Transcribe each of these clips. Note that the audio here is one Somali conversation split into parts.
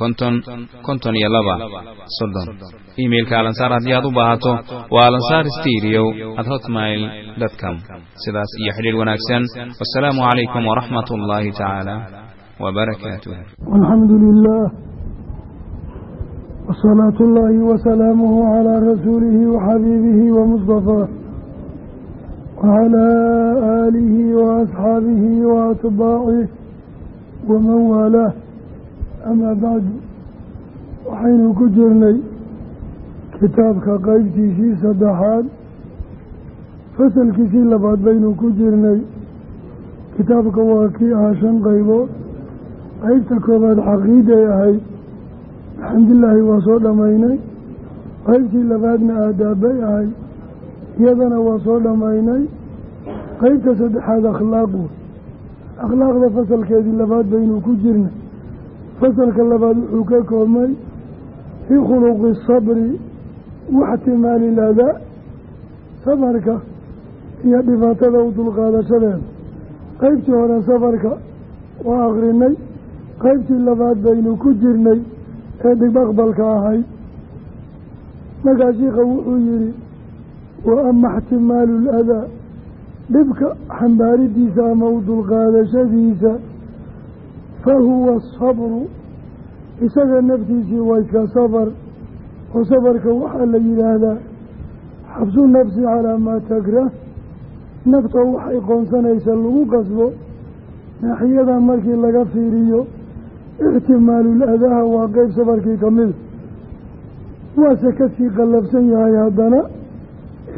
konton konton iyo laba. Soddon. Iimailka alansaar haddii aad u baahato waa alansaar steriyow at hotmail com. Sidaas iyo xidhiir wanaagsan. Wasalaamu calaykum waraxmat ullaahi tacaala wbarakaatuh alxamdu lilah wsalaatu ullaahi wasalaamuhu calaa rasuulihi waxabiibihi wamusطafaa wcalaa aalihi waasxaabihi waatbaacih waman waalaah amaa bacdu waxaynu ku jirnay kitaabka qeybtiisii saddexaad fasalkiisii labaad baynu ku jirnay kitaabka waa kii ahaa shan qaybood qaybta koobaad xaqiiday ahayd alxamdulilaahi waa soo dhammaynay qaybtii labaadna aadaabay ahayd iyadana waa soo dhammaynay qaybta saddexaad akhlaaq wey akhlaaqda fasalkeedii labaad baynu ku jirnay fasalka labaad wuxuu ka koobmay fii khuluqi sabri waxtimaali ladaa safarka iyo dhibaatada u dulqaadashadeeda qeybtii hore safarka waa akrinay qeybtii labaad baynu ku jirnay ee dhib aqbalka ahayd markaa shiikha wuxuu yidhi wa ama ixtimaalu ladaa dhibka xambaaridiisa ama u dulqaadashadiisa fa huwa asabru isaga naftiisii waa iska safar oo safarka waxaa la yidhaahdaa xabsu nafsi calaa maa takrah naftoo waxay qoonsanaysa lagu qasbo naaxiyada markii laga fiiriyo ixtimaalul adaha waa qeyb safarkii ka mida waase ka sii qallabsan yahay haddana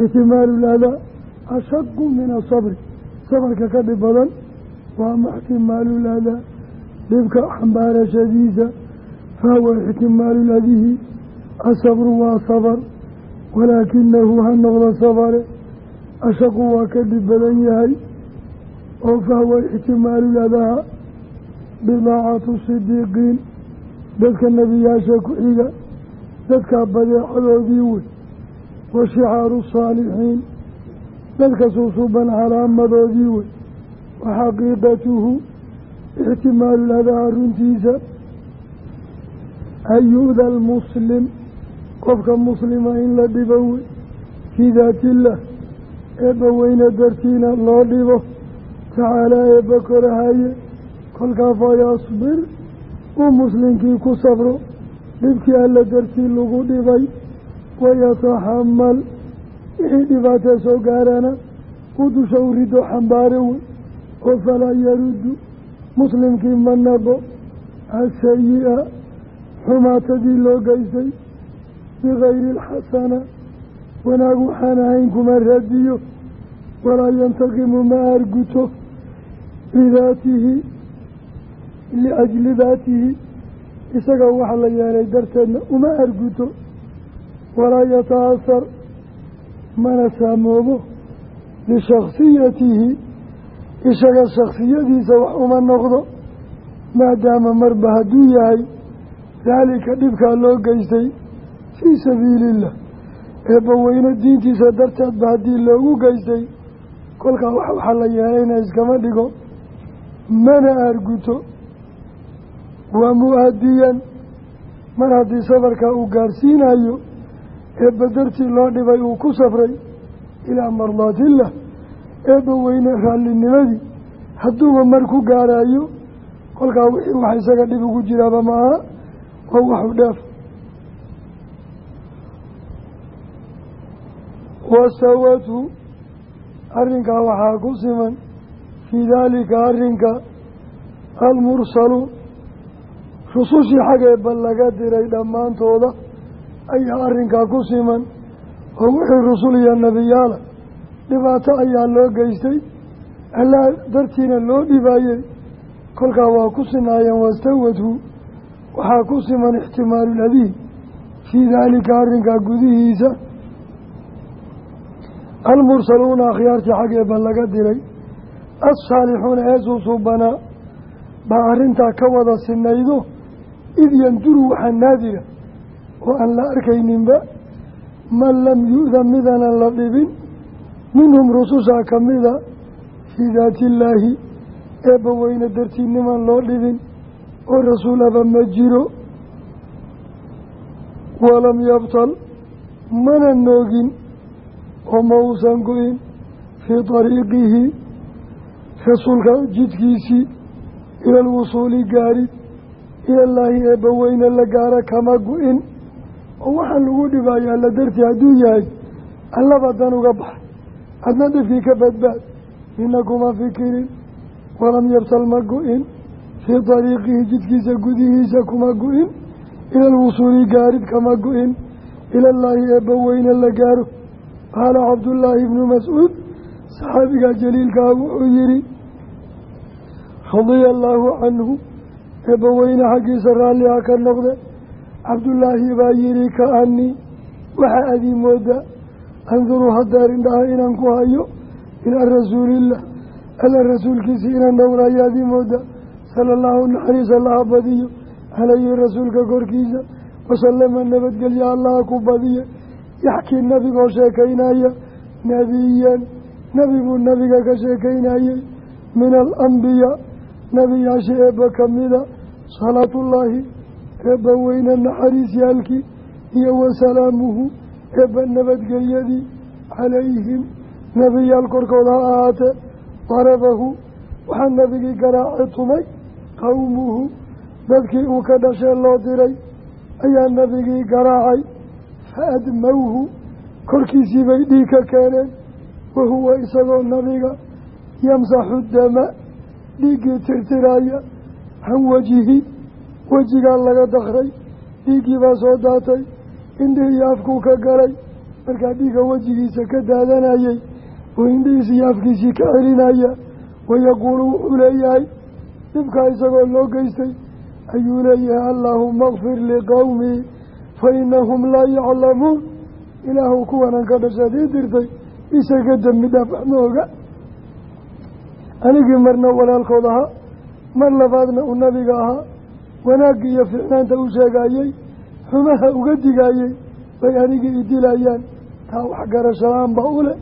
ixtimaalul adaa ashaqu min asabri safarka ka dhib badan waa ama ixtimaalul adaa dhibka xambaarashadiisa fahuwa ixtimaalu ladihi asabru waa safar walaakinahu ha noqdo safare ashaqu waa ka dhib badan yahay oo fahuwa ixtimaalu ladaha bidaacatu sidiiqiin dadka nebiyaasha ku xiga dadka badeecadoodii wey wa shicaaru saalixiin dadka suusuuban calaamadoodii wey wa xaqiiqatuhu ixtimaalu ladaha runtiisa an yu-da almuslim qofka muslima in la dhibo wey fii daatillah eebba weyne dartiina loo dhibo tacaalaa eebba korahaye kolkaa fa yasbir uu muslimkii ku sabro dhibkii alla dartii lagu dhibay wayataxamal wixii dhibaatee soo gaarana u rido xambaare wey oo falaa yaruddu muslimkii ma naqo asayi-a xumaatadii loo geystay bikayri alxasana wanaag waxaan ahayn kuma radiyo walaa yantaqimu ma arguto bidaatihi liajli daatihi isaga waxa la yeelay darteedna uma arguto walaa yataahar mana saamoobo lishaksiyatihi isaga shaksiyadiisa wax uma noqdo maadaama marba hadduu yahay daalika dhibkaa loo geystay fii sabiiliillah eebbaweyne diintiisa darteedba haddii loogu geystay kolkaa wax waxaa la yeelayna iskama dhigo mana arguto. Waa mu'adiyan mar haddii safarkaa uu gaarsiinayo eebba dartii loo dhibay uu ku safray ilaa mardaatillah eebba weyne raalinimadii hadduuba mar ku gaarayo kolkaa wixii wax isaga dhib ugu jiraaba ma aha waa waxu dheef wasawatu arrinkaa waxaa ku siman fii daalika arrinka almursaluun rusushii xaggeeba laga diray dhammaantooda ayaa arrinkaa ku siman oo wixii rusul iyo nebiyaala dhibaato ayaa loo geystay. Allaa dartiina loo dhibaayey kolkaa waa ku sinaayeen wastawadhu waxaa ku siman ixtimaaluladiin fii daalika arrinkaa gudihiisa. Almursaluuna akhyaartii xaggeeba laga diray assaalixuuna ee suusuubanaa baa arrintaa ka wada sinaydo. Id yanduru waxaa naadira. Oo aan la arkayninba. Man lam yu-da midaanan la dhibin minhum rusushaa ka mida fii daati illaahi eebba weyne dartii niman loo dhibin oo rasuulaba ma jiro. Walam yabtal mana noogin oo ma uusan go-in fii dariiqihi rasuulka jidkiisii ila alwusuuli gaarid ilallaahi eebba weyne la gaara kama go-in. Oo waxaan lagu dhibaaya alla dartii hadduu yahay allaba dan uga bax adna dhibkii ka badbaad. Mina kuma fikirin. Walam yabtal ma go-in. Fii dariiqihi jidkiisa gudihiisa kuma go-in. Ila alwusuuli gaarid kama go-in. Ilallaahi eebba weyne la gaaro. Qaala cabdullaahi ibnu mascuud saxaabigaa jaliilkaa wuxuu yihi radia allaahu canhu eebba weyne xaggiisa raalliha ka noqde. Cabdullaahi baa yihi ka-anii waxaa adii moodaa anduru hadeer indhaha inaan ku hayo ilaa rasuuliillah alla rasuulkiisii inaan dhowrayo adii moodaa sala allahu naxariis allaha badiyo calayhi rasuulka korkiisa wasalama nabadgelya allaha ku badiye yaxkii nabigoo sheekaynaya nebiyan nebi buu nabiga ka sheekaynayey min alambiyaa nebiyaasha eebba ka mida salaatullaahi eebba weyne naxariisyaalkii iyo wasalaamuhu eebba nabadgelyadii calayhim nebiyaal korkooda ha ahaatee darabahu waxaa nebigii garaace tumay qowmuhu dadkii uu ka dhashee loo diray ayaa nebigii garaacay fa admowhu korkiisii bay dhiig ka keeneen wahuwa isagoo nabiga yamsaxu dama dhiiggii tirtiraya can wajihi wejigaa laga dakray dhiiggii soo daatay indhihii iyo afkuu ka galay markaa dhiigga wejigiisa ka daadanayey uu indhihiisi iyo afkiisii ka celinaya wayaquulu wuxuu leeyahay dhibkaa isagoo loo geystay ayuu leeyahay allaahuma kfir liqowmii fa inahum laa yaclamuun. Ilaahu kuwanan ka dhashaad ii dirtay isaga dembi dhaaf wax ma oga anigii marna walaalkood ahaa mar labaadna uu nabiga ahaa wanaagga iyo ficnaanta u sheegayey xumaha uga digayey bay anigii idilayaan taa waxgarashalaan baa u leh.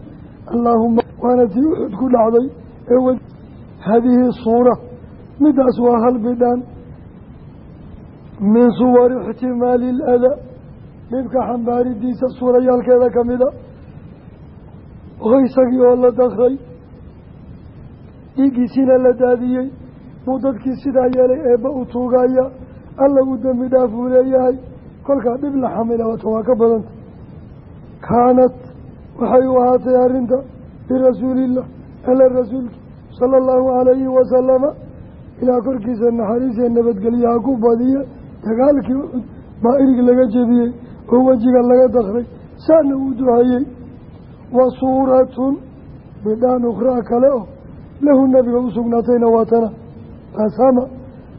Allaahuma waana tii uxud ku dhacday ee haadihi suura. Midaas waa hal bidhaan min suwari ixtimaali iladaa dhibka xambaaridiisa suurayaalkeeda ka mida oo isagii oo la dakray dhiiggiisiina la daadiyey. Buu dadkii sidaa yeelay eebba u tuugaya. Alla uu dembi dhaaf uu leeyahay kolkaa dhib la xamila wata waa ka badanta. Kaanat waxay u ahaatay arrinta birasuulillah alla rasuulki sala allahu calayhi wasalama ilaa korkiisa naxariisee nabadgelyaha ku badiya dagaalkii uxud baa irig laga jebiyey oo wejiga laga dakray saana uu duhayey. Wa suuratun bidhaan ukhraa kale oo lahu nabiga u sugnaatayna waatana qasama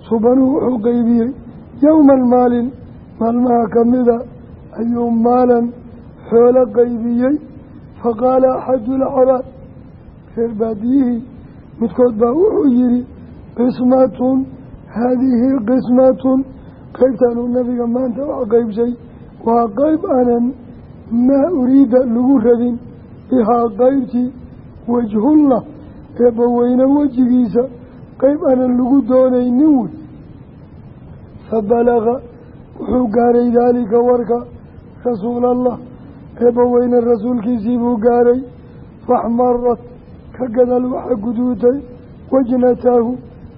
subanuhu wuxuu qeybiyey yowman maalin maalmaha ka mida ayuu maalan xoolo faqaala axadu lcabaad reer baadiyihii midkood baa wuxuu yihi qismatun haadihi qismatun. Qeybtanuu nabiga maanta wax qeybshay waa qeyb aanan maa uriida lagu rabin bihaa qeybtii wajhullah eebbaweyne wejigiisa qeyb aanan lagu doonaynin. Wey fa balaga wuxuu gaaray daalika warka rasuulallah. Eebbaweyne rasuulkiisii buu gaaray. Faxmarad ka gadaal waxa guduutay. Wajnataahu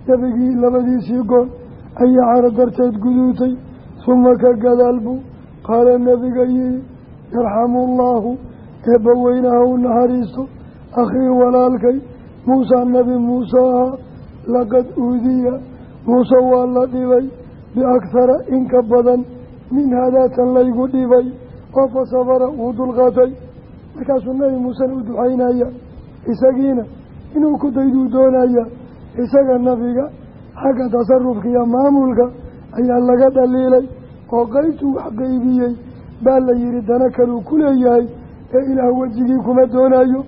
nebigii labadiisii goon ayaa caro darteed guduutay. Suma ka gadaal buu qaala nebiga yihi yarxamullaahu eebbaweyne ha u naxariisto akhii walaalkay muusaa nebi muuse ahaa laqad uudiya. Muuse waa la dhibay biakhara in ka badan min hadaatan laygu dhibay oo fa sabara wuu dulqaatay markaasuu nebi muusena u ducaynaya isagiina inuu ku dayduu doonaya isaga nabiga xagga tasarufka iyo maamulka ayaa laga dhaliilay oo qaybtuu wax qeybiyey baa la yihi dana kaluu ku leeyahay ee ilaah wejigii kuma doonayo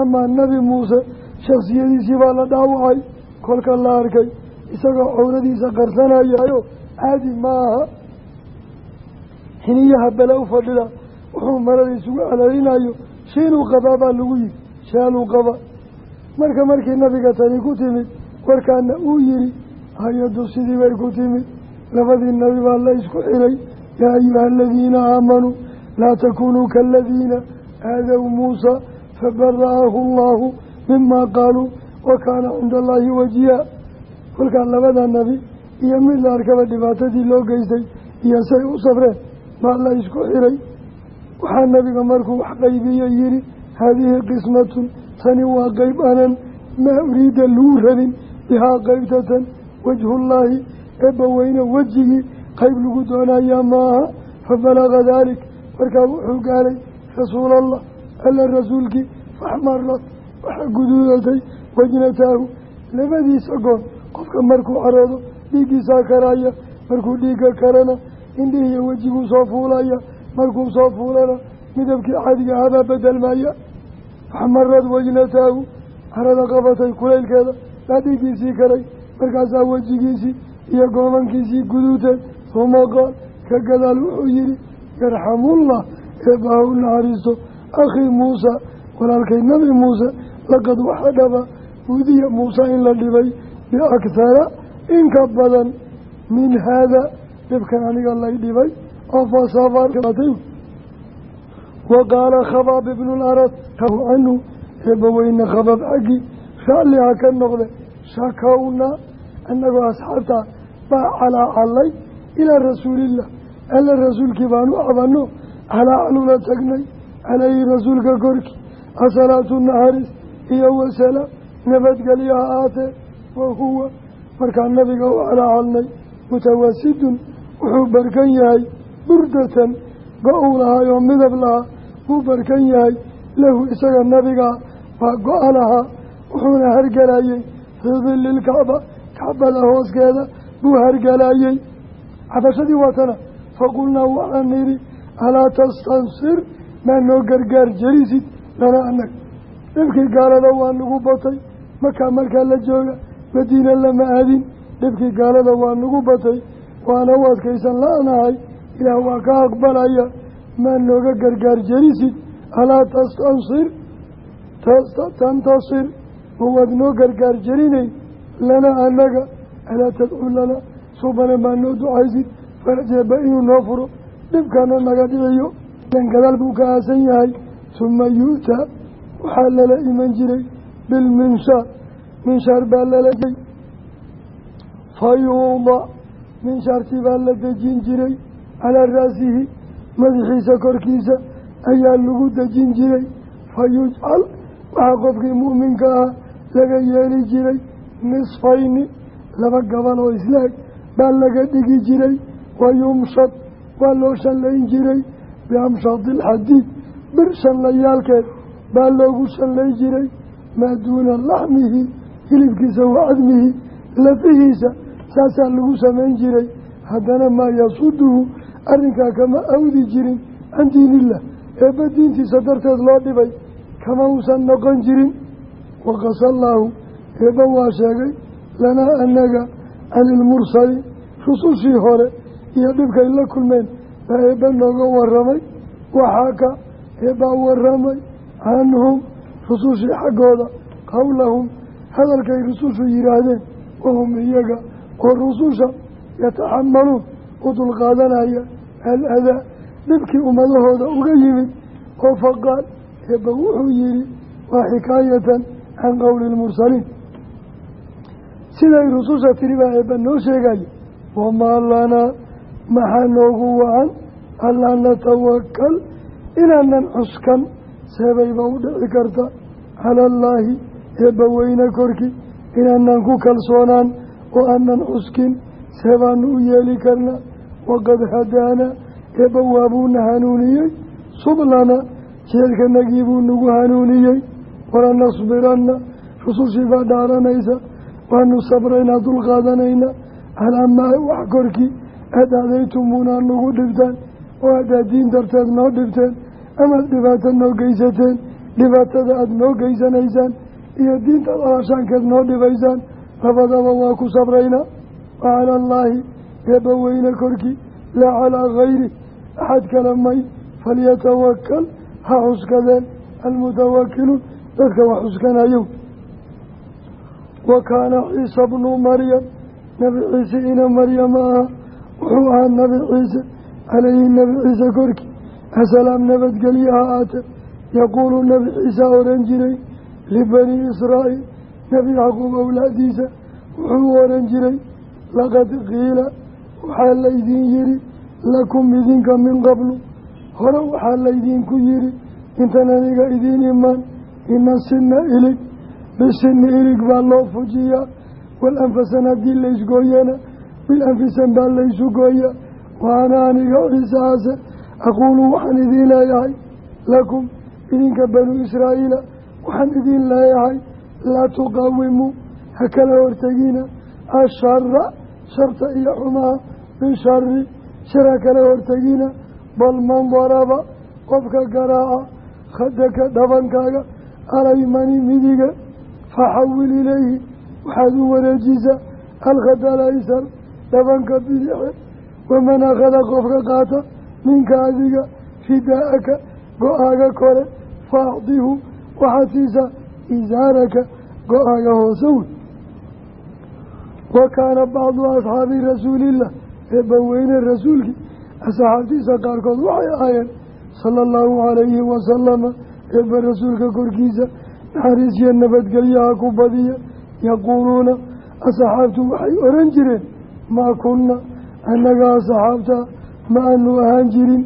amaa nebi muuse shaksiyadiisii baa la dhaawacay kolka la arkay isagoo cowradiisa qarsanayayo caadi ma aha xiniyaha bale u fadhida wuxuu marada isugu celelinayo shiinuu qabaa baa lagu yihi shaaluu qaba. Marka markii nabiga tani ku timid warkaana uu yihi hay'addu sidii bay ku timid labadii nabi baa la isku xiray yaa ayuha aladiina aamanuu laa takunuu kaaladiina aadaw muusa fabara'ahu allahu mima qaaluu wa kaana cinda allaahi wajiha kolkaa labada nabi iyo mid la arkaba dhibaatadii loo geystay iyo say u safreen baa la isku xiray. Waxaa nabiga markuu wax qaybiye yihi haadihi qismatun tani waa qeyb anan maa uriida lagu rabin bihaa qeybtatan wajhullaahi eebbaweyne wejigii qeyb lagu doonayaa maaha. Fabalaga daalik markaa wuxuu gaaray rasuulallah alla rasuulkii faxmarad waxaa guduudatay wajnataahu. Labadiisa goon qofka markuu caroodo dhiiggiisaa karaya markuu dhiigga karana indhihiiyo wejiguu soo fuulaya markuu soo fuulana midabkii cadiga ahabaa bedelmaya faxmarad wajnataahu carada qabatay kulaylkeeda baa dhiiggiisii karay markaasaa wejigiisii iyo goomankiisii guduuteen uma qaal ka gadaal wuxuu yihi yarxamullah eebbaha u naxariisto akhii muusa walaalkay nabi muuse laqad waxa dhaba uudiya muuse in la dhibay biakhara in ka badan min haada dhibkan aniga lay dhibay oo fasafartay wa qaala khabaab ibnu larad canhu eebbaweyne khabaab xaggii raalliha ka noqde shakawna annagoo asxaabta baa calaacalay ilaa rasuulillah. Alla rasuulkii baan u cabanno calaacalula tagnay calayhi rasuulka korkii asalaatu naxariis iyo wasalaam nabadgelyo ha aatee wa huwa markaa nabiga u calaacalnay mutawasidun wuxuu barkan yahay burdatan go-uu lahaa oo midab lahaa wuu barkan yahay lahu isaga nabigaa baa go-a lahaa wuxuuna hargalayey fii dilli ilkacba kacbada hooskeeda buu hargalayey cabashadii waatana faqulnaa waxaan nidhi alaa tastansir maa noo gargaar jelisid lana anag. Dhibkii gaalada waa nagu batay makaa markaa la jooga madiina lama aadin dhibkii gaalada waa nagu batay waana u adkaysan la-nahay. Ilaah waa ka aqbalaya maa nooga gargaar jelisid alaa tastansir tantasir ma waad noo gargaar jelinayn lana annaga alaa tadcuu lana suubana maa noo ducaysid farjeeba inuu noo furo dhibkana naga dhiciyo dan gadaal buu ka aasan yahay suma yu'taa waxaa lala iman jiray bilminshaar minshaar baa lala jay fa yuudac minshaartii baa la dejin jiray calaa ra'sihi madaxiisa korkiisa ayaa lagu dejin jiray fa yujcal waxaa qofkii mu'minka ah laga yeeli jiray nisfayni laba gabal oo islaag baa laga dhigi jiray wa yumshad waa loo shallayn jiray biamshadi alxadiid bir shallayaalkeed baa loogu shallay jiray maa duuna laxmihi hilibkiisa wa cadmihi lafihiisa saasaa lagu samayn jiray. Haddana maa yasuduhu arrinkaa kama awdi jirin can diinillah. Eebba diintiisa darteed loo dhibay kama uusan noqon jirin. Waqasallaahu eebba waa sheegay lanaa annaga cani ilmursaliin rusushii hore iyo dhibkay la kulmeen baa eebba nooga waramay waxaa ka eebbaa waramay canhum rusushii xaggooda qowlahum hadalkay rusushu yidhaahdeen wahum iyaga oo rususha yataxamaluun u dulqaadanaya al-adaa dhibkii ummadahooda uga yimid oo faqaal eebba wuxuu yihi waa xikaayatan can qowli lmursaliin siday rususha tiri baa eebba noo sheegaya wamaa lanaa maxaa noogu wacan? Allaa natawakal inaanan cuskan seebayba u dhici karta cala allaahi eebba weyne korkii inaanan ku kalsoonaan oo aanan cuskin seebaanu u yeeli karna waqad hadaana eebba waabuuna hanuuniyey sublana jeelkanagii buu nagu hanuuniyey walanasbiranna rusushii baa dhaaranaysa waanu sabraynaa dulqaadanayna calaa maa wax korkii aad aadaytumuuna nagu dhibtaan oo haddaad diin darteed noo dhibteen amaad dhibaato noo geysateen dhibaatada aada noo geysanaysaan iyo diintaad alashaankeed noo dhibaysaan labadaba waa ku sabraynaa wa allaahi eebba weyne korkii laa calaa hayri axad kale may. Falyatawakal ha cuskadeen almutawakiluun dadka wax cuskanayo wa kaana ciisa bnu maryam. Nebi ciise ina maryama aha. Wuxuu ahaa nebi ciise. Calayhi nebi ciise korkii asalaam nabadgelye ha aate yaquulu nebi ciisa oran jiray libanii israa'iil nebi yacquub owlaadiisa wuxuu oran jiray laqad qiila waxaa laydiin yidhi lakum idinka min qablu hore waxaa laydinku yidhi intan aniga idiin imaan ina sinna ilig bisinni ilig baa loo fujiyaa walanfasan haddii laysgooyana bilanfisan baa laysu gooyaa waana aniga ciisahaase aquulu waxaan idiin leeyahay lakum idinka banuu israa'iila waxaan idiin leeyahay laa tuqawimuu ha kala hortegina ashara sharta iyo xumaha bishari shar ha kala hortegina bal man daraba qofka garaaca khadaka dhabankaaga alaymani midiga faxawil ilayhi waxaad u wareejisaa alkhada alaysar dhabanka bidixe waman akhada qofka qaata minka adiga fidaa'aka go'aaga kore faacdihu waxaad siisaa isaaraka go'aaga hoose wey wa kaana bacdu asxaabi rasuulillah eebba weyne rasuulkii asxaabtiisa qaarkood waxay ahaayeen sala allahu calayhi wasalama eebba rasuulka korkiisa naxariisiyo nabadgelyaha ku badiya yaquuluuna asxaabtu waxay oran jireen maa kunna annaga asxaabta ma aanu ahaan jirin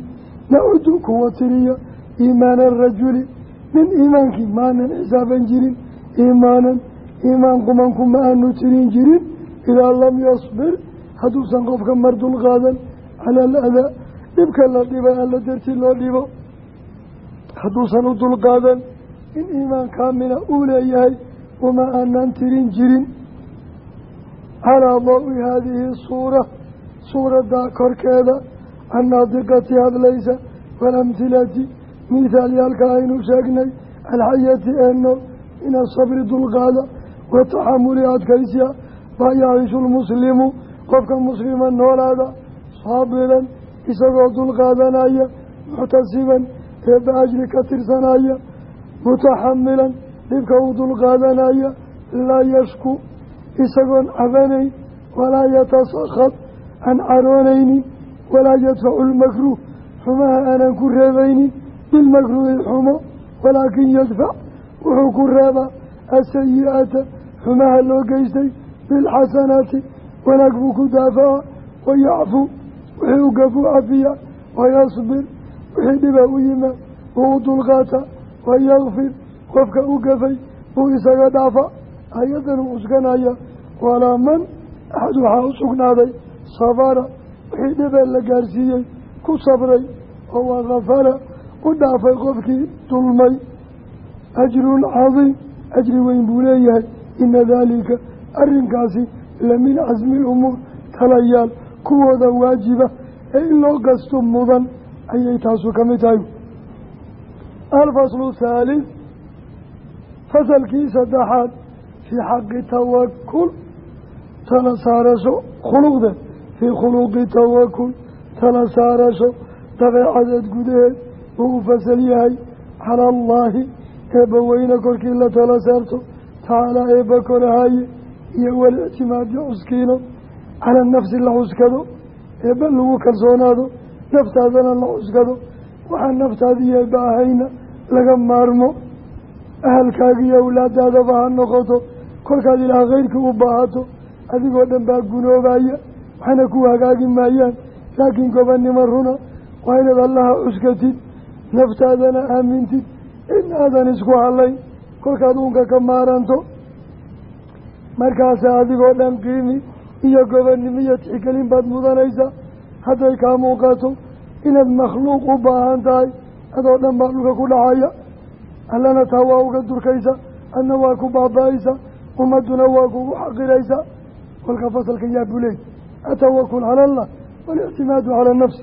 nacudu kuwa tiriya iimaana arajuli nin iimaankii maanan xisaaban jirin iimaanan iimaan qumanku ma aanu tirin jirin idaa lam yasbir hadduusan qofka mar dulqaadan cala aladaa dhibka la dhibay alla dartii loo dhibo. Hadduusan u dulqaadan in iimaan kaamila uu leeyahay uma aanan tirin jirin. Calaa dawi haadihi suura suuradda korkeeda annaadiqati hadlaysa waalamhilati mithaalyaalka aynu sheegnay alxayati eeno min asabri dulqaada wataxamuli adkaysiya baa yaciishu lmuslimu qofka muslima noolaada saabiran isagoo dulqaadanaya muctasiban eebba ajri ka tirsanaya mutaxamilan dhibka u dulqaadanaya laa yashku isagoon cabanayn walaa yatasakad aan caroonaynin walaa yadfacu lmakruuh xumaha aanan ku reebaynin bilmakruuhi xumo walaakin yadfac wuxuu ku reebaa asayi-ata xumaha loo geystay bilxasanaati wanaag buu ku daafaca wayacfu wixii u gafuu cafiya wayasbir wixii dhiba u yimaad wuu u dulqaata wayakfir qofka u gafay buu isaga dhaafa ayadan uu uskanaya walaa man axad waxaa u sugnaaday sabara wixii dhibee la gaarsiiyey ku sabray oo wakafara u dhaafay qofkii dulmay ajrun cadiim ajri weyn buu leeyahay. Ina daalika arrinkaasi la min casmi lumuur talayaal kuwooda waajiba ee in loo gasto mudan ayay taasu ka mid tahay. Alfaslu thaalith fasalkii saddexaad fii xaqi tawakul tala saarasho khuluqdeed fii khuluqi tawakul tala saarasho dabeecadeed gudaheed uu fasal yahay cala allaahi eebba weyne korkii la tala saarto tacaalaa eebba korahaye iyo walictimaadi cuskiino cala nafsi la cuskado eebba lagu kalsoonaado naftaadana la cuskado waxaa naftaadiiyo baahayna laga maarmo ahalkaaga iyo awlaadaadaba ha noqoto kolkaad ilaah khayrkii u baahato adigoo dhan baa gunoobaya waxna ku hagaagi maayaan laakiin gobannimo runa waa inaad allaha cuskatid naftaadana aamintid in aadan isku halayn kolkaad uunka ka maaranto. Markaasa adigoo dhan qiimi iyo gobannimo iyo tixgelin baad mudanaysaa hadday kaa muuqato inaad makhluuq u baahan tahay adoo dhan baa dhulka ku dhacaya. Allana taa waa uga durkaysa adna waa ku baaba-aysa ummadduna waa kugu xaqiraysa. Kolka fasalka yaa buleey atawakul cala allah walictimaadu calaa nafsi.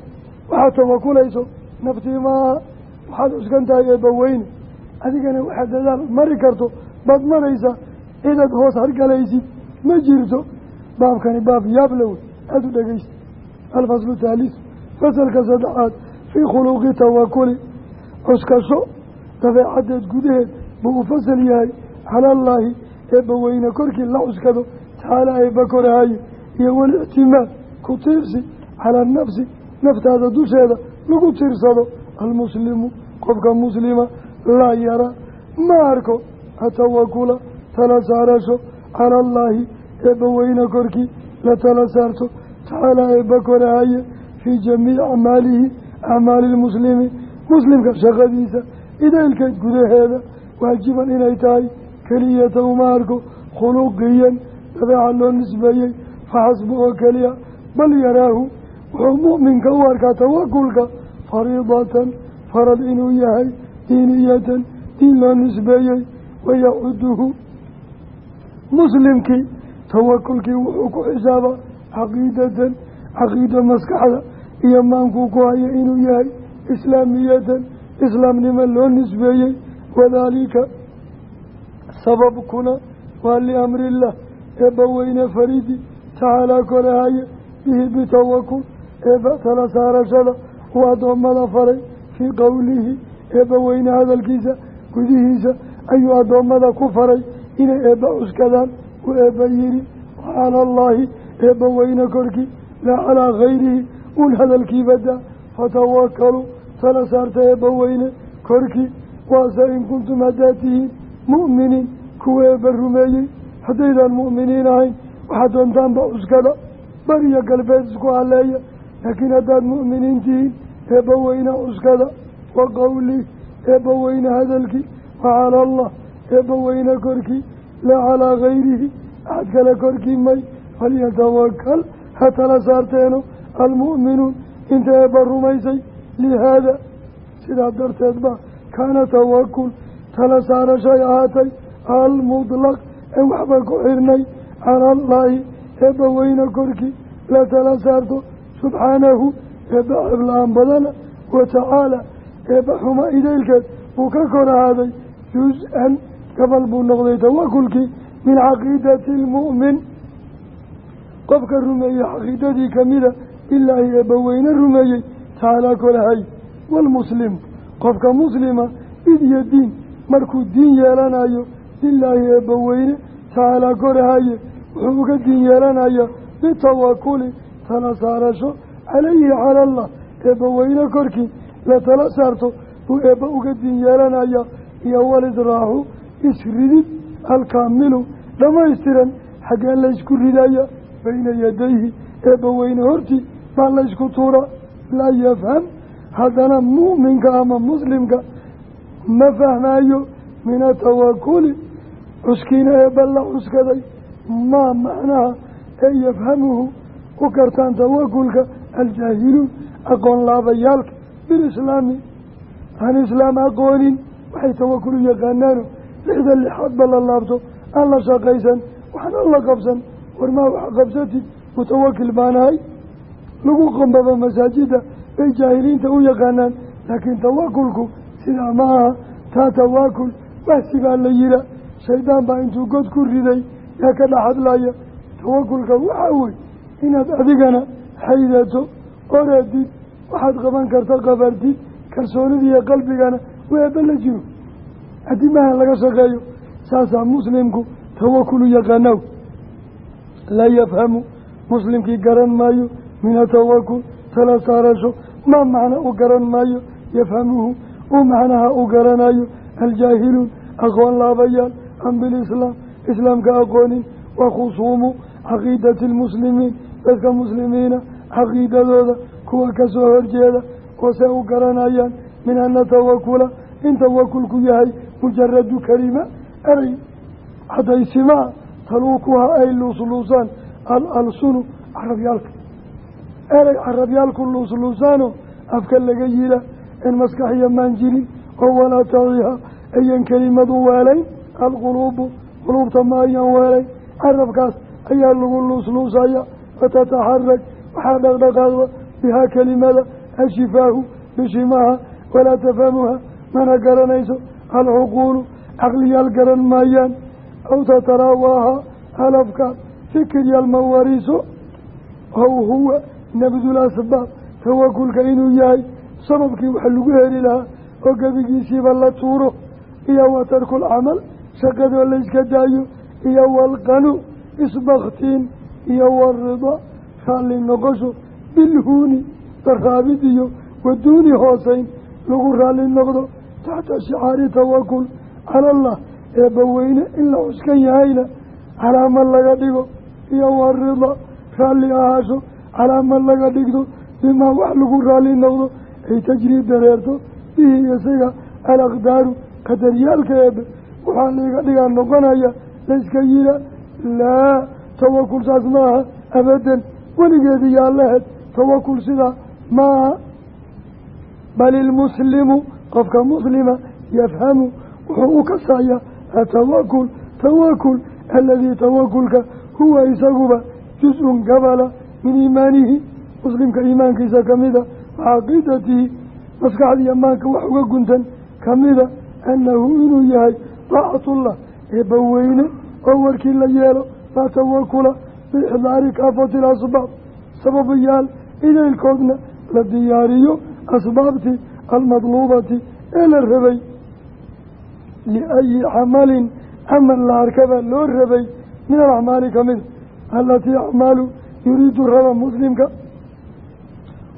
Waxaad tawakulayso naftii waxaad cuskan tahay eebbaweyne adigana waxaad dadaal mari karto baad maraysaa cidaad hoos hargalaysid ma jirto. Baabkani baab yaable wey aada u dhegeysta alfaslu thaaliis fasalka saddexaad fii khuluuqi tawakuli cuskasho dabeecadeed gudaheed buu u fasal yahay. Calallaahi eebbaweyne korkii la cuskado tacaala eebba korahaye iyo walictimaad ku tiirsi calaa nafsi naftaada dusheeda lagu tiirsado almuslimu qofka muslima laa yara ma arko atawakula tala saarasho cala allaahi eebbaweyne korkii la tala saarto tacaalaa eebba korahaye fii jamiici acmaalihi acmaali lmuslimi muslimka shaqadiisa idaylkeed gudaheeda waajiban inay tahay keliyata uma arko khuluqiyan dabeeca loo nisbeeyey faxasbu oo keliya bal yaraahu wuxuu mu'minka u arkaa tawakulka fariidatan farad inuu yahay diiniyatan diin loo nisbeeyey wayacuduhu muslimkii tawakulkii wuxuu ku xisaabaa caqiidatan caqiido maskaxda iyo maankuu ku haya inuu yahay islaamiyatan islaamnimo loo nisbeeyey. Wadaalika sababkuna waa liamriillah eebbaweyne faridi tacaalaa korahaya bihi bitawakul eebba tala saarashada uu addoommada faray fii qowlihi eebbaweyne hadalkiisa gudihiisa ayuu addoommada ku faray inay eebba cuskadaan uu eebba yidhi wacala allaahi eebbaweyne korkii laa calaa khayrihi uun hadalkiibadaa fatawakalu tala saarta eebbaweyne korkii waase in kuntum haddaad tihiin mu'miniin. Kuwa eebba rumeeyey haddaydaan mu'miniin ahayn waxaad doontaanba cuskada bariyo galbeed isku haleeya laakiin haddaad mu'miniin tihiin eebbaweyne cuskada wa qowlih eebbaweyne hadalkii wa cala allah eebbaweyne korkii laa calaa gayrihi axad kale korkii may falyatawakal ha tala saarteeno almu'minuun inta eebba rumaysay lihaada sidaa darteed ba kaana tawakul tala saarashay ahaatay almudlaq en waxba ku xirnay cala allaahi eebba weyne korkii la tala saarto subxaanahu eebba xibla-aan badana wa tacaala eebba xuma idaylkeed buu ka kor ahaaday juz-an gabal buu noqday tawakulkii min caqiidati lmu'min qofka rumeeyey caqiidadii kamida bilaahi eebba weyne rumeeyey tacaalaa kolahay. Waalmuslimu qofka muslima id iyo diin markuu diin yeelanayo lilaahi eebbaweyne tacaalaa korahaye wuxuu uga diin yeelanayaa bitawakuli tala calayhi cala allah eebbaweyne korkii la tala saarto buu eebba uga diin yeelanayaa iyo walidraaxu isridid alkaamilu dhammaystiran xaggee laysku ridaya bayna yadayhi. Eebbaweyne hortii baa laysku tuuraa laa yafham haddana mu'minka ama muslimka ma fahmaayo min atawakuli cuskiina eebba la cuskaday maa macnaha ee yafhamuhu u kartaan tawakulka aljaahiluun aqoon laabayaalka bilislaami aan islaam aqoonin waxay tawakul u yaqaanaano lixda lixaadba la laabto aan la shaqaysan waxna la qabsan warmaa wax qabsatid mutawakil baanahay lagu qombaba masaajida bay jaahiliinta u yaqaanaan laakiin tawakulku sidaa ma aha taa tawaakul wahsi baa la yihaa shaydaan baa intuu god ku riday yaa ka dhex hadlaya tawakulka waxaa wey inaad adigana xaydato oradid waxaad qaban karta qabartid kalsoonidiiyo qalbigana weeba la jiro. Adimahan laga shaqeeyo saasaa muslimku tawakulu yaqaanaw. Laa yafhamu muslimkii garan maayo min atawakul tala saarasho maa macna u garan maayo yafhamuhu uu macnaha u garanayo aljaahiluun aqoon laabayaal can bilislaam islaamka aqoonin wa khusuumu caqiidati lmuslimiin dadka muslimiina caqiidadooda kuwa ka soo horjeeda oo se u garanayaan min ana tawakula in tawakulku yahay mujaradu kelima erey cadaysimaa taluukuha ay luusluusaan al-alsunu carabyaalka. Erey carabyaalku luusluusaano afka laga yila in maskaxiya maan jirin oo walaa taciha ayan kelimadu weelayn alquluubu quluubta ma ayan weelayn carabkaas ayaa lagu luusluusaya fatataxarag waxaa dhaqdhaqaaqda bihaa kelimada ashifaahu bishimaha walaa tafhamuha mana garanayso alcuquulu caqliyaal garan maayaan aw tataraawaaha alafkaad fikiryaal ma wariso ow huwa nabdul asbaab tawakulka inuu yahay sababkii wax lagu heli lahaa oo gebigiisiiba la tuuro iyo wa tarku lcamal shaqadoo layska daayo iyo walqanu isbaktiin iyo warida raalli noqosho bilhuuni daraabid iyo waduuni hooseyn lagu raalli noqdo taxta shicaari tawakul cala allah eebbaweyne in la cuskan yahayna calaamad laga dhigo iyo warida raalli ahaasho calaamad laga dhigto bimaa wax lagu raalli noqdo ay tajrii dareerto bihi isaga alaqdaaru qadaryaalka eebe waxaa laiga dhigaa noqonaya layska yila laa tawakul saas maaha abadan weligeedi yaa lahed tawakul sidaa maaha bal ilmuslimu qofka muslima yafhamu wuxuu u kasayaa atawakul tawakul aladii tawakulka huwa isaguba juz-un gabala min iimaanihi muslimka iimaankiisa kamida caqiidatihi maskaxdiiyo maanka wax uga guntan kamida annahu inuu yahay daacatullah eebbaweyne oo warkii la yeelo laa tawakula biixdaari kaafati ilasbaab sababayaal idaylkoodna la diyaariyo asbaabtii almadluubati ee la rabay liayi camalin camal la arkaba loo rabay min alacmaali kamida alatii acmaalu yuriidu raba muslimka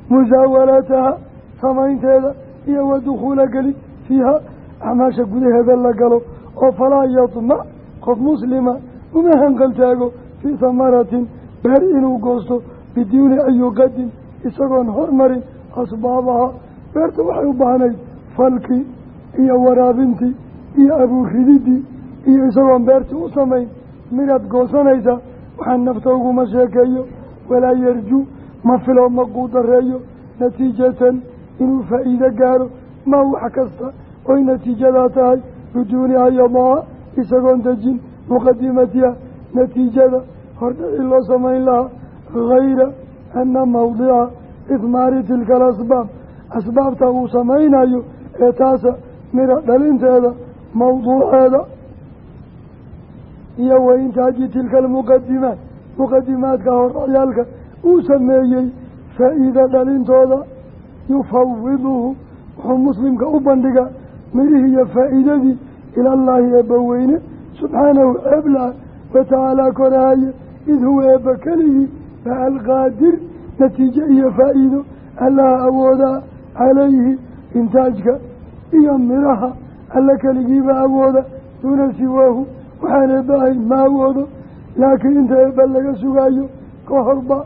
musaawalataha samaynteeda iyo wa dukhuula geli fiiha acmaasha gudaheeda la galo oo falaa yadmac qof muslima uma hanqaltaago fii hamaratin beer inuu goosto biduuni an yuqadim isagoon hormarin asbaabaha. Beerta waxay u baahnayd falkii iyo waraabintii iyo abuurrididii iyo isagoon beertii u samayn. Midaad goosanaysaa waxaan nafta uguma sheekeeyo walaa yarjuu ma filo ma quudareeyo natiijatan inuu faa'iido gaaro maa wax kasta oy natiijadaa tahay. Biduuni ayadaa isagoon dejin muqadimatiha natiijada hordhicii loo samayn lahaa hayra ana mawdica ihmaari tilka alasbaab. Asbaabta uu samaynayo ee taasa mira dhalinteeda mawduuceeda iyo wa intaaji tilka almuqadimaat muqadimaadka hordhacyaalka uu sameeyey faa-iida dhalintooda yufawiduhu wuxuu muslimka u bandhigaa mirihii iyo faa-iidadii ilallaahi eebbaweyne subxaanahu ceebla watacaalaa korahaye id huwa eebba keligii baa alqaadir natiijo iyo faa-iido allaha awoodaa calayhi intaajka iyo miraha alla keligiiba awooda duuna siwaahu waxaan eebbahayn ma awoodo laakiin inta eebba laga sugaayo ka horba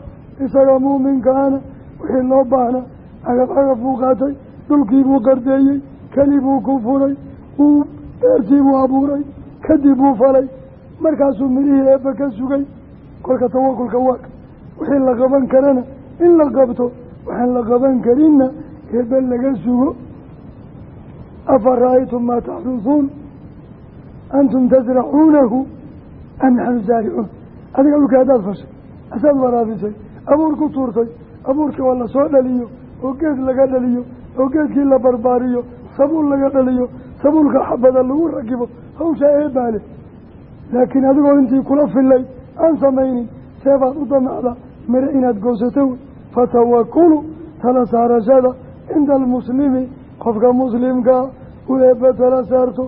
isaga muuminkaana wixii loo baahnaa cagaf cagaf buu qaatay dhulkii buu qardeeyey keli buu ku furay uu beertii buu abuuray kadib buu falay. Markaasuu midhihii eebba ka sugay. Kolka tawakulka waaka wixii la qaban karana in la qabto waxaan la qaban karinna eebbe laga sugo. Afa ra'aytum maa taxrusuun antum tasracuunahu am naxnu saaricuun adiga dhulka haddaad fashay asaad waraabisay abuur ku tuurtay abuurkii oo la soo dhaliyo oo geed laga dhaliyo oo geedkii la barbaariyo sabuul laga dhaliyo sabuulka xabada lagu rakibo hawshaa eebaale laakiin adigoo intii kula filay aan samaynin seebaad u damacda mire inaad goosato wey fatawakulu tala saarashada cinda almuslimi qofka muslimkaa u eebba tala saarto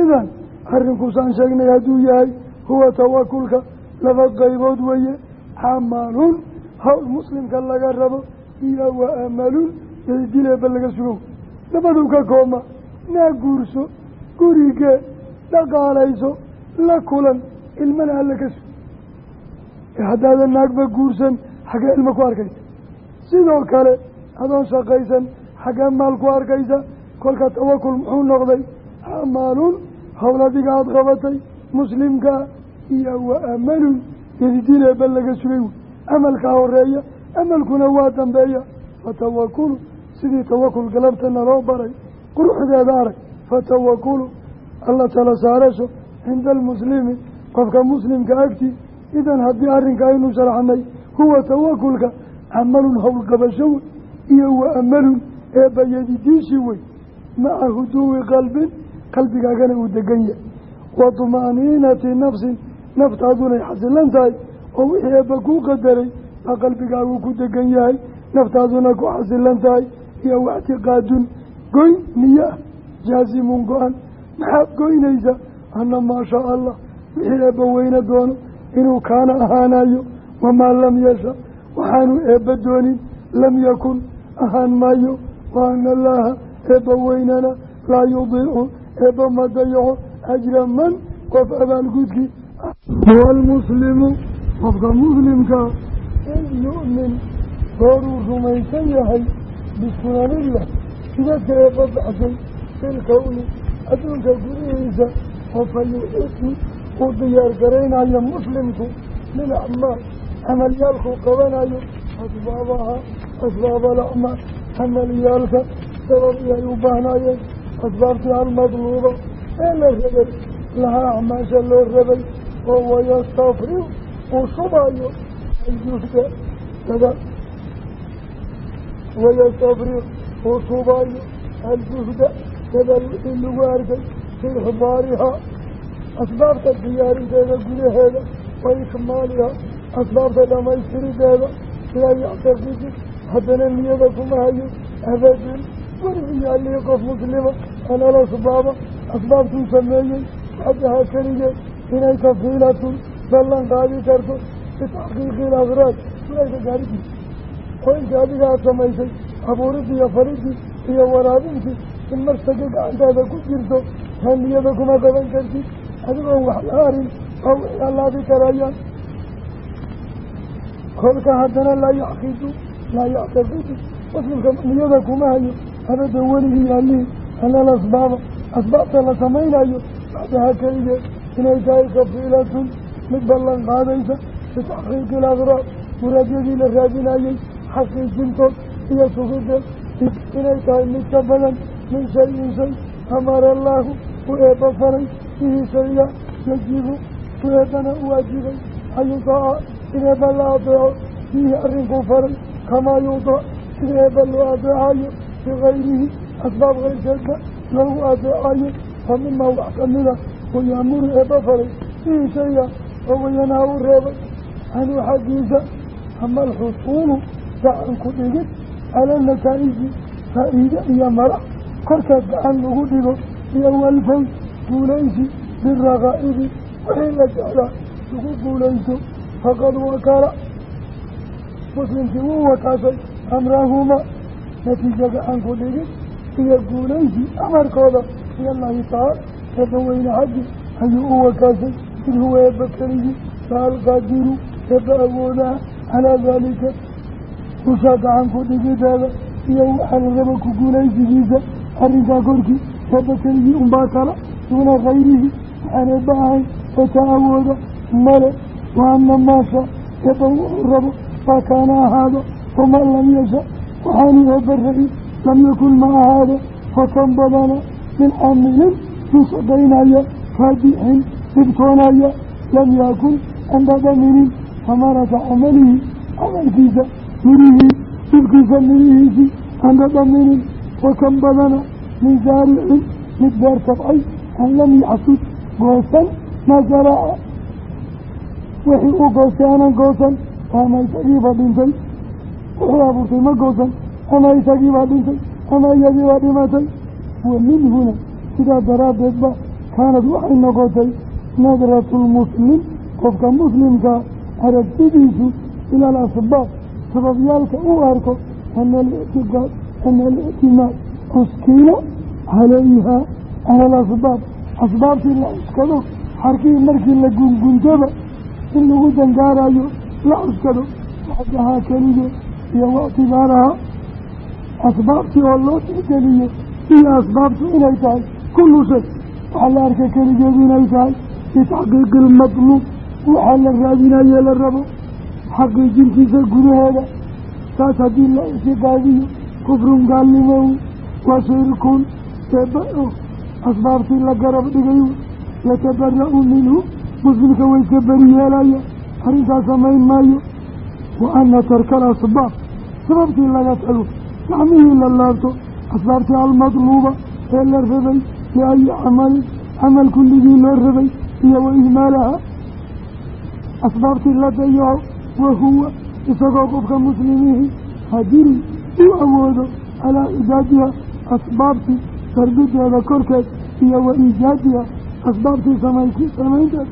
idan arrinkuusaan sheegnay hadduu yahay huwa tawakulka laba qaybood weeye. Camalun hawl muslimka laga rabo iyo wa amalun yadidileeba laga sugo. Labaduu ka kooma naa guurso gurigee dhaqaalayso la kulan ilmana alla ka sug haddaadan naagba guursan xaggee ilmo ku arkaysa. Sidoo kale adoon shaqaysan xaggee maal ku arkaysa kolka tawakul muxuu noqday? Acmaalun howl adiga aada qabatay muslimkaa iyo wa amalun yadidileeba laga sugay wey amalkaa horreeya amalkuna waa dambeeya. Fatawakulu sidii tawakul galabtana loo baray quruxdeeda arag. Fatawakulu alla tala saarasho cinda almuslimi qofka muslimka agtii idan haddii arrinka aynu sharaxnay huwa tawakulka camalun howlqabasho wey iyo wa amalun eebbayadidiishi wey maca huduwi qalbin qalbigaagana uu degan yahay. Wa tuma'niinati nafsin naftaadunay xasilan tahay oo wixii eebba kuu qadaray baa qalbigaagu ku degan yahay naftaaduna ku xasilan tahay iyo waictiqaadun goyn niyo jaasimun go-an maxaad goynaysaa ana maa shaa allah wixii eebba weyne doono inuu kaana ahaanayo wamaa lam yasha waxaanu eebba doonin lam yakun ahaan maayo wa ana allaaha eebba weynana laa yudiicu eebba ma dayaco ajra man qof abaalgudkii huwa almuslimu qofka muslimkaa in yu'min gooruu rumaysan yahay bisunanillah sidadka eebba baxsay filkowni adduunka gudihiisa oo fa yuxisu uu diyaar garaynayo muslimku lilacmaal camalyaalkuu qabanayo asbaabaha asbaab alacmaal camalyaalka sababtii ay u baahnaayeen asbaabtii almadluuba ee la rabay lahaa acmaasha loo rabay oo wayastafriu uu shubayo uu shubayo aljuhda sadal wixii lagu arkay fii ixdaarihaa asbaabta diyaarinteeda gudaheeda wa ikmaaliha asbaabta dhammaystirideeda laa yactaqidi haddana niyada kuma hayo. Abadan werigii allihii qof muslima anal asbaaba. Asbaabtuu sameeyey waxdaha keligeed inay kafiilatun ballan qaadi karto. Bitaxqiiqi ilakraad ulaga gaaridiisa oo inta adiga aada samaysay abuuridii iyo faridii iyo waraabintii in marsaga gacantaada ku jirto taa niyada kuma qaban kartid adigoon wax la harin oo wixii allaabi karayaan kolka haddana laa yaxkidu laa yactaqidu muslimka niyada kuma hayo abadan weligii allihii anal asbaaba asbaabta la samaynayo baxdaha keligeed inay tahay kafiilatun mid ballan qaadaysa bitaxqiiqi ilakraar muraadyadii la raadinayey xaqiijintood iyo sugideed inay tahay mid ka badan min shayin shay amara allaahu u eebba faray bihi shayga yajibu u eebbana u waajibay an yutaaca in eebba la adeeco fiihi arrinkuu faray kamaa yuudac sida eebba loo adeecayo bikayrihi asbaab keyrkeedba loogu adeecayo fa mimaa wax kamida uu yaamuru eebba faray bihi shayga oo wayanaa u reebay canhu xaggiisa ama alxusuulu gacan ku dhigid cala nataa'iji faa'iide iyo madax korkaad gacan lagu dhigo iyo walfay guulaysi biraqaa'ibi wixii la jeclaa lagu guulayso faqad wakala. Muslimkii wuu wakaashay amrahuma natiijo gacan ku dhigid iyo guulaysi amarkooda ilallahi tacaala eebba weyne xaggi ayuu u wakaashay id huwa eebba keligii fa alqaadiru eebba awoodaha calaa daalika ushaa gacan ku dhigideeda iyo waxaa la raba ku guulaysigiisa arrinkaa korkii eebba keligii unbaa kala duuna kayrihi waxaan eebba ahayn taa awooda male wa ana maasha eebba wuxuu rabo waa kaana ahaado waman lam yasha waxaanu eebba rabin lam yakun ma ahaado fatan badana min caamilin kii shaqaynaya kaadixin dhibtoonaya lam yakun an dhadhaminin hamarata camalihi camalkiisa mirihii dhibkiisa mirihiisii aan dhadhaminin wakan badana min saaricin mid beer tabcay an lam yaxsud goosan maa zaraaca wixii uu goostay aanan goosan ama isagiibaa dhintay. Wuxuu abuurtay ma goosan ama isagiibaa dhintay ama iyadiibaa dhimatay. Wa min huna sidaa daraaddeed ba kaanad waxay noqotay nadratu lmuslim qofka muslimkaa aragtidiisu ila alasbaab sababyaalka u arko ana ana alictimaad uskiilo calayhaa cala alasbaab asbaabtii la cuskado xarkihii markii la gunguntaba in lagu dangaarayo la cuskado waxdahaa keligee iyo waictibaaraha asbaabtii oo loo tixgeliyo iyo asbaabtu inay tahay kullu shay. Waxaa la arka keligeed inay tahay litaxqiiqi ilmatluub waxaa la raadinaye la rabo xaqiijintiisa gudaheeda. Taas haddii la ictiqaadiyo kufrun gaalnimow wa shirkun eeba-o asbaabtii la garab dhigay yatabara-u minhu muslimka way ka beri yeelaya arrintaas samayn maayo. Wa ana tarka alasbaab sababtii laga tago gacmihii la laabto asbaabtii almadluuba ee la rabay liayi camalin camal kulligii loo rabay iyo wa ihmaalaha. Asbaabtii la dayaco wahuwa isagoo qofka muslimihi hadiri uu awoodo calaa cibaadiha asbaabtii darbideeda korkeed iyo wa iijaadiha asbaabtii samayntii samaynteed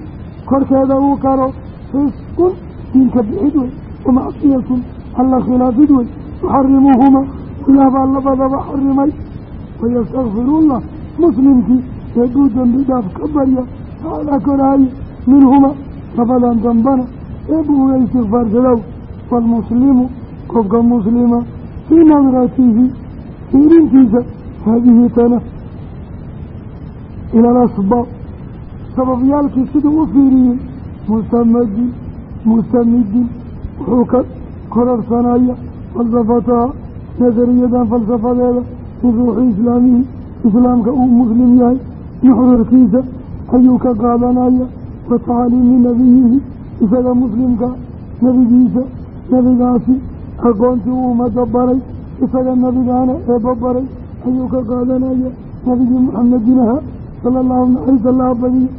korkeeda uu karo fisqun diinka bixid wey wamacsiyatun alla khilaafid wey. Yuxarimuhuma ilaah baa labadaba xarimay wayastakfirullah muslimkii eebuu dembi dhaaf ka barya tacalaa koraaye minhuma labadan dambana eebuu uga istikfaarsadow waalmuslimu qofka muslima fii nadratihi fiirintiisa haadihi tana ila alasbaab sababyaalkii siduu u fiiriyey mustamadin mustamidin wuxuu ka kororsanaya falsafataha nasariyadan falsafadeeda fi ruuxi islaamihi islaamka uu muslim yahay nuxurarkiisa ayuu ka qaadanaya wa tacaaliimi nabiyihi isaga muslimka nebigiisa nebigaasi aqoontii uu ummadda baray isaga nebigaana eebba baray ayuu ka qaadanaya nebigii muxamedinaha sala allahu naxariis allaha badiya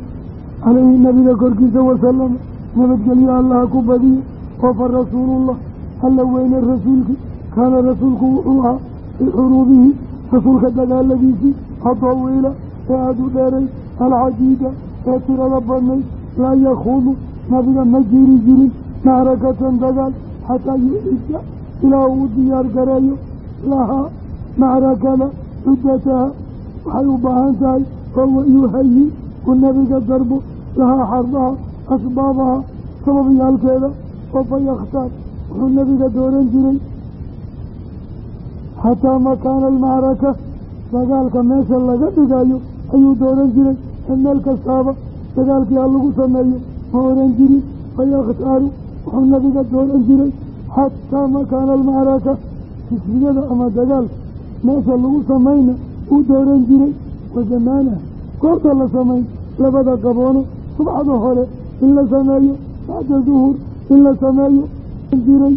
caleyhi nabiga korkiisa wasalama nabadgelyo allaha ku badiya oo fa rasuulullah alla weyne rasuulkii kaana rasuulku wuxuu ahaa fii xuruubihi rasuulka dagaaladiisii adawiila ee aada u dheeray alcadiida ee tirada badnayd laa yakhuudu nabiga ma jiri jirin macrakatan dagaal xataa yucida ilaa uu diyaar gareeyo lahaa macrakada cuddataha waxay u baahan tahay oo yuhayi uu nabiga darbo lahaa xardaha asbaabaha sababyaalkeeda oo fa yakhtaar wuxuu nabiga dooran jiray. Xataa makaana almacraka dagaalka meesha laga dhigayo ayuu dooran jiray. Ee meel kastaaba dagaalkii ha lagu sameeyo ma oran jirin. Fayakhtaaru wuxuu nabiga dooran jiray xataa makaana almacraka kisriyada ama dagaalka meesha lagu samayna uu dooran jiray wazamaanaha goorta la samayn labada qaboono subxada hore in la sameeyo bacda duhur in la sameeyo jiray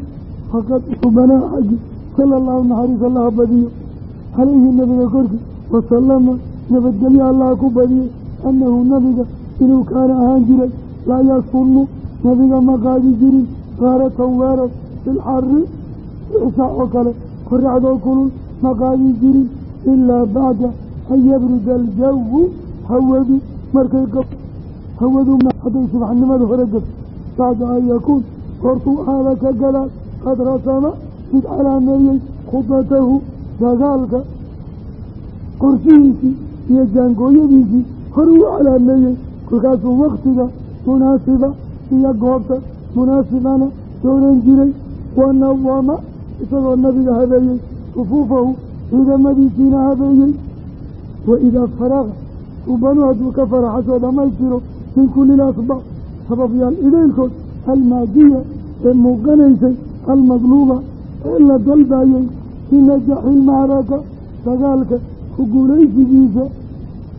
faqad ubanaa xaggi sala allahu naxariis allaha badiyo. Calayhi nabiga korkii wasalama nabadgelyo allaha ku badiyey annahu nabiga inuu kaana ahaan jiray laa yasunnu nabiga ma qaadi jirin kaaratan weerar filxari ixsaa oo kale qoraxdoo kulul ma qaadi jirin ilaa bacda an yabruda aljawu hawadu markay hawadu hadday subaxnimada hore gabto bacda an yakuun goortuu aada ka gadaal qad rasama mid calaameeyey khudatahu dagaalka qorshihiisii iyo jaangooyadiisii hore uu calaameeyey kolkaasuu waktiga munaasiba iyo goobta munaasibana dooran jiray wanawama isagoo nabiga habeeyey sufuufahu ciidamadiisiina habeeyey wa idaa faraqa suubanu hadduu ka faraxasoo dhammaystiro min kulli lasbaab sababyaal idaylkood almaadiya ee muuqanaysay almadluuba ee la dalbayey fii najaxi ilmacraka dagaalka ku guulaysigiisa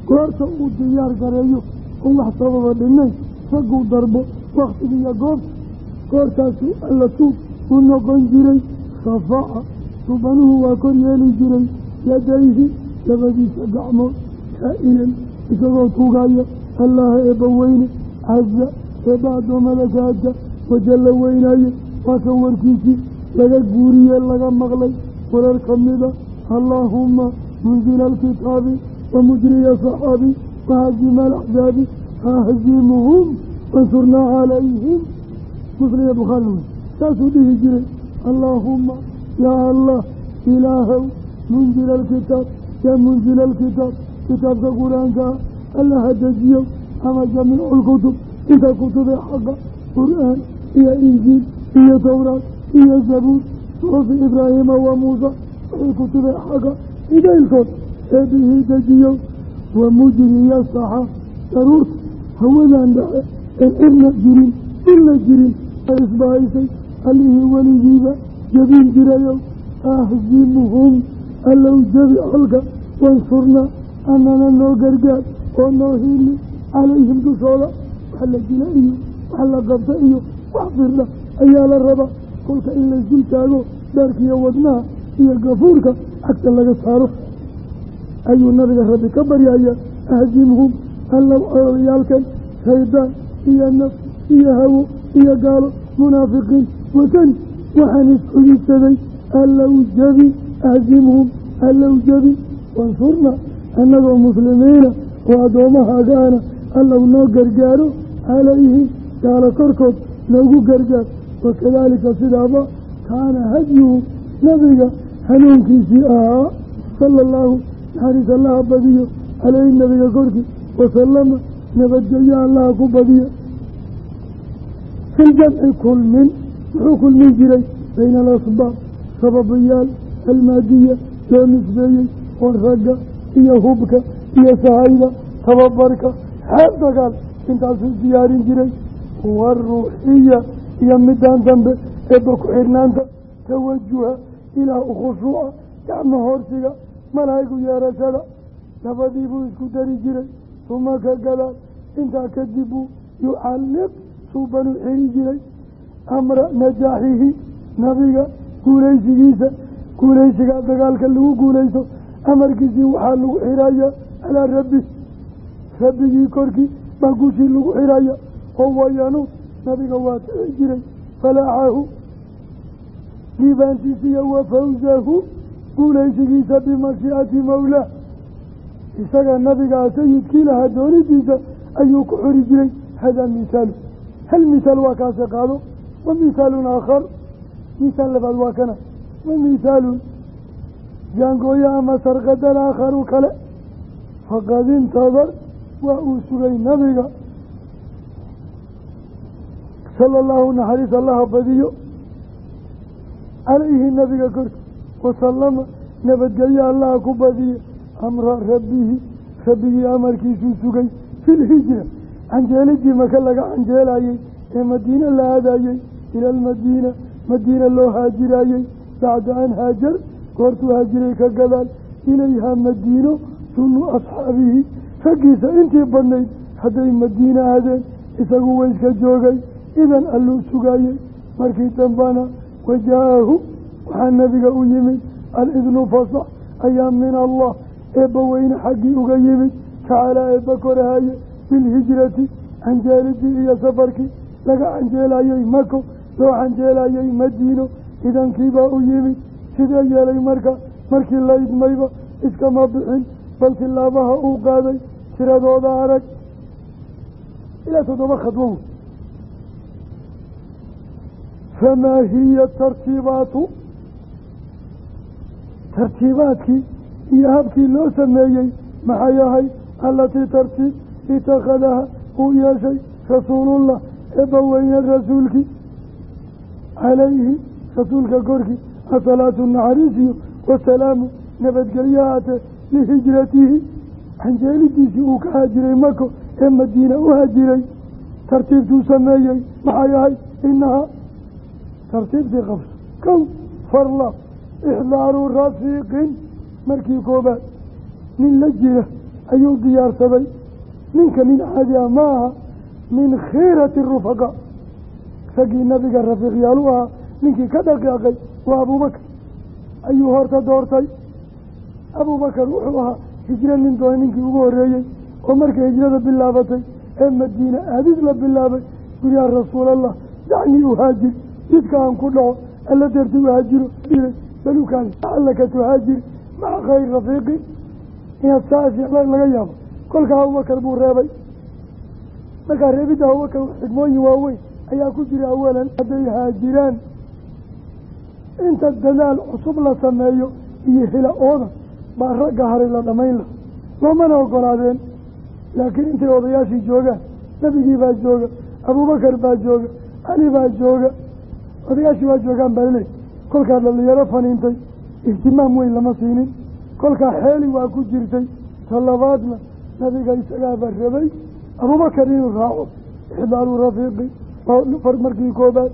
goorta uu diyaar gareeyo un wax sababa dhinayn ragguu darbo wakhtigiiyo goobta goortaasuu alla u noqon jiray rafaca suubanuhu waa kor yeeli jiray yadayhi labadiisa gacmood kaa'inan isagoo tuugaya allaha eebba weyne caza eebba addoommada kaadka wajalla weynaye waa kan warkiisii laga guuriyey laga maqlay. Warar ka mida allaahumma munzila alkitaabi wa mujriya saxaabi wahazima alaxzaabi ahzimuhum wansurnaa calayhim musliga bukhaari wey saasuu dhihi jiray. Allaahumma yaa allah ilaahow munzila alkitaab yaa munzila alkitaab kitaabka qur'aanka ah alla hadejiyo ama jamiicu lkutub inta kutubee xaqa qur'aan iyo injiil iyo towraad iyo zabuur suxufi ibraahiima wa muusa wixii kutubee xaqa idaylkood eebihii dejiyo. Wa mujriya saxa daruurta hawadan dhace een cirna jirin illa jirin ay isbahaysay allihii weligiiba jebin jirayow ahzimhum allow jabi colka wansurna annana noo gargaar oo noo hiili calayhim dushooda wax la dila iyo wax la qabta iyo wax firdha ayaa la rabaa kolka in laysdul taago dhaarkiiyo wadnaha iyo gafuurka cagta laga saaro. Ayuu nabiga rabbi ka baryaya ahzimhum allow cololayaalkan shaydaan iyo naf iyo hawo iyo gaalo munaafiqiin watani waxaan isxugisaday allow jabi ahzimhum allow jabi wansurna annagoo muslimiina oo addoommahagaana allow noo gargaaro calayhim gaalo korkood noogu gargaar wakadaalika sidaaba kaana hadyuhu nabiga hanuunkiisii ahaa sala allahu naxariis allaha badiyo caleyhi nabiga korkii wasalama nabadgelyo allaha ku badiya filjamci kulmin muxuu kulmin jiray bayna alasbaab sababayaal almaadiya loo nisbeeyey oo ragga iyo hubka iyo sahayda tababarka xeeb dagaal intaasuu diyaarin jiray. Waaruuxiya iyo midaan dambe eebba ku-xirnaanta tawajuha ilaah u khushuuca gacmo hoorsiga malaa'igu yeerashada. Labadii buu isku dari jiray uma ka gadaal intaa kadib buu yucalliq suubanuu xiri jiray amra najaaxihi nabiga guulaysigiisa. Guulaysigaa dagaalka lagu guulaysto amarkiisii waxaa lagu xiraya calaa rabbi. Rabbigii korkii baa guushii lagu xiraya. Oo wayanuun nabiga waa tici jiray. Falaaxahu liibaantiisiiyo wa fawsahu guulaysigiisa bimashiicati mawlaa. Isaga nabigaa sayidkii lahaa doonidiisa ayuu ku xori jiray. Hadaa misaalu hal misaal waa kaase qaado wa misaalun aakhar misaal labaad waa kana wa misaalun jaangooyo ama sarqadan aakharu kale faqad intadar waa uu sugay nabiga sala allahu naxariis allaha badiyo calayhi nabiga korki wasalama nabadgelyo allaha ku badiya amra rabbihi rabbigii amarkiisuu sugay fi lhijra canjeelidii maka laga canjeelayey ee madiine la aadayey ila almadiina madiina loo haajirayey bacda an haajar goortuu haajiray ka gadaal ilayhaa madiino sunu asxaabihi raggiisa intii badnayd hadday madiine aadeen isagu wayska joogay idan alluu sugaayey markii dambana wajaahu waxaa nebiga u yimid alidnu fasax ayaa min allah eebba weyne xaggii uga yimid tacaalaa eebba korahaye bilhijrati canjeelidii iyo safarkii laga canjeelayey mako loo canjeelayey madiino idankiibaa u yimid sidee yeelay marka? Markii la idmayba iskama bixin bal tilaabaha uu qaaday tiradooda arag. Ilaa toddoba khadwo famaa hiya tartiibaatu? Tartiibaadkii iyo habkii loo sameeyey maxay ahay? Allatii tartiib itakhadaha uu yeeshay rasuulullah eebba weyne rasuulkii calayhi rasuulka korkii asalaatu naxariisiyo wasalaamu nabadgelyo haatee lihijratihi canjeelidiisii uu ka haajiray mako ee madiina u haajiray. Tartiibtuu sameeyey. Maxay ahay inahaa tartiibtii qabso kow farla. Ixdaaru rafiiqin. Markii koobaad nin la jira ayuu diyaarsaday. Ninka nin caadi ah ma min khiirati rufaqa raggii nabiga rafiiqyaal u ahaa ninkii ka dhaqaaqay waa abuubakar ayuu horta doortay. Abuubakar wuxuu ahaa hijro nin doona ninkii ugu horreeyey oo markay hijrada bilaabatay ee madiina aadid la bilaabay. Guryaha rasuulallah dacnii uhaajir jidka aan ku dhaco alla darti uhaajiro balukaan lacalaka tuhaajir. Maca khayr rafiiqi? Inaad saa ficlaan laga yaabo. Kolkaa abubakar buu reebay. Markaa reebidda abubakar xigmooyin waaweyn ayaa ku jira awalan hadday haajiraan. Inta dadaal cusub la sameeyo iyo hila ooda baa ragga haray la dhammayn laha loomana ogolaadeen laakiin intay odayaashii joogaan nebigii baa jooga abuubakar baa jooga cali baa jooga odayaashii waa joogaan baa laleey kolkaa dhalinyaro faniintay ihtimaam weyn lama siinin. Kolkaa xeeli waa ku jirtay talabaadna nabiga isagaaba rabay abuubakar inuu raaco ixdaaru rafiiqi markii koobaad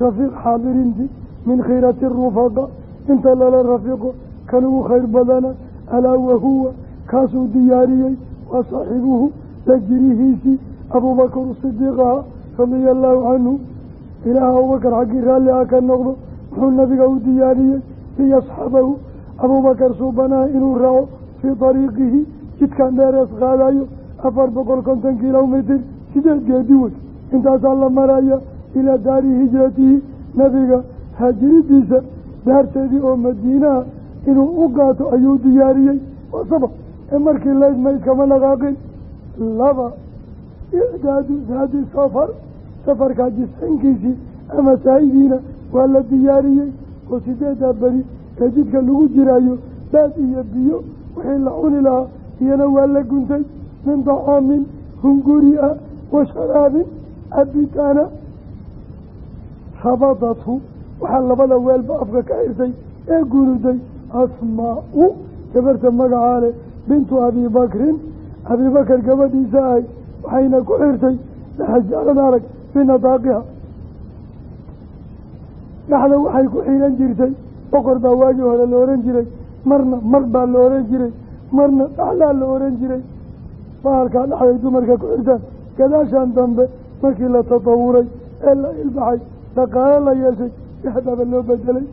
rafiiq xaadirinti min khiirati rufaqa inta lala rafiiqo kan ugu khayr badana alaa wahuwa kaasuu diyaariyey waa saaxibuhu la jirihiisii abuubakar sidiiqaha radia allaahu canhu ilaah abubakar xaggii raalli ah ka noqdo muxuu nabiga u diyaariyey liyasxabahu abuubakar suubanaha inuu raaco fii dariiqihi jidkan dheerees qaadayo afar boqol konton kilomitir sideed geedi wey intaasaa la maraya ilaa daari hijratihi nabiga haajiridiisa daarteedii oo madiinaha inuu u qaato ayuu diyaariyey. Waa sabab ee markii layd mayd kama dhaqaaqin. Laba icdaadu zaadi safar safarkaa jisankiisii ama saahidiina waa la diyaariyey. Oo sideedaa beri ee jidka lagu jiraayo baad iyo biyo wixii la cuni lahaa iyana waa la guntay. Min dacaamin hunguri ah wa sharaabin cabitaana rabadathu waxaa labada weelba afka ka xirtay ee gunuday asmaa-u gabarta magacaa leh bintu abibakrin abibakar gabadhiisa ahay waxayna ku xirtay daxajaalad arag binadaaqiha dhaxda waxay ku xiran jirtay boqor baa waagii hore la ohan jiray marna mar baa la ohan jiray marna dhaxlaa la ohan jiray. Bahalkaa dhaxday dumarka ku xirtaan gadaashan dambe markii la tatawuray ee la ilbaxay dhaqaalo la yeeshay dahdaba loo bedelay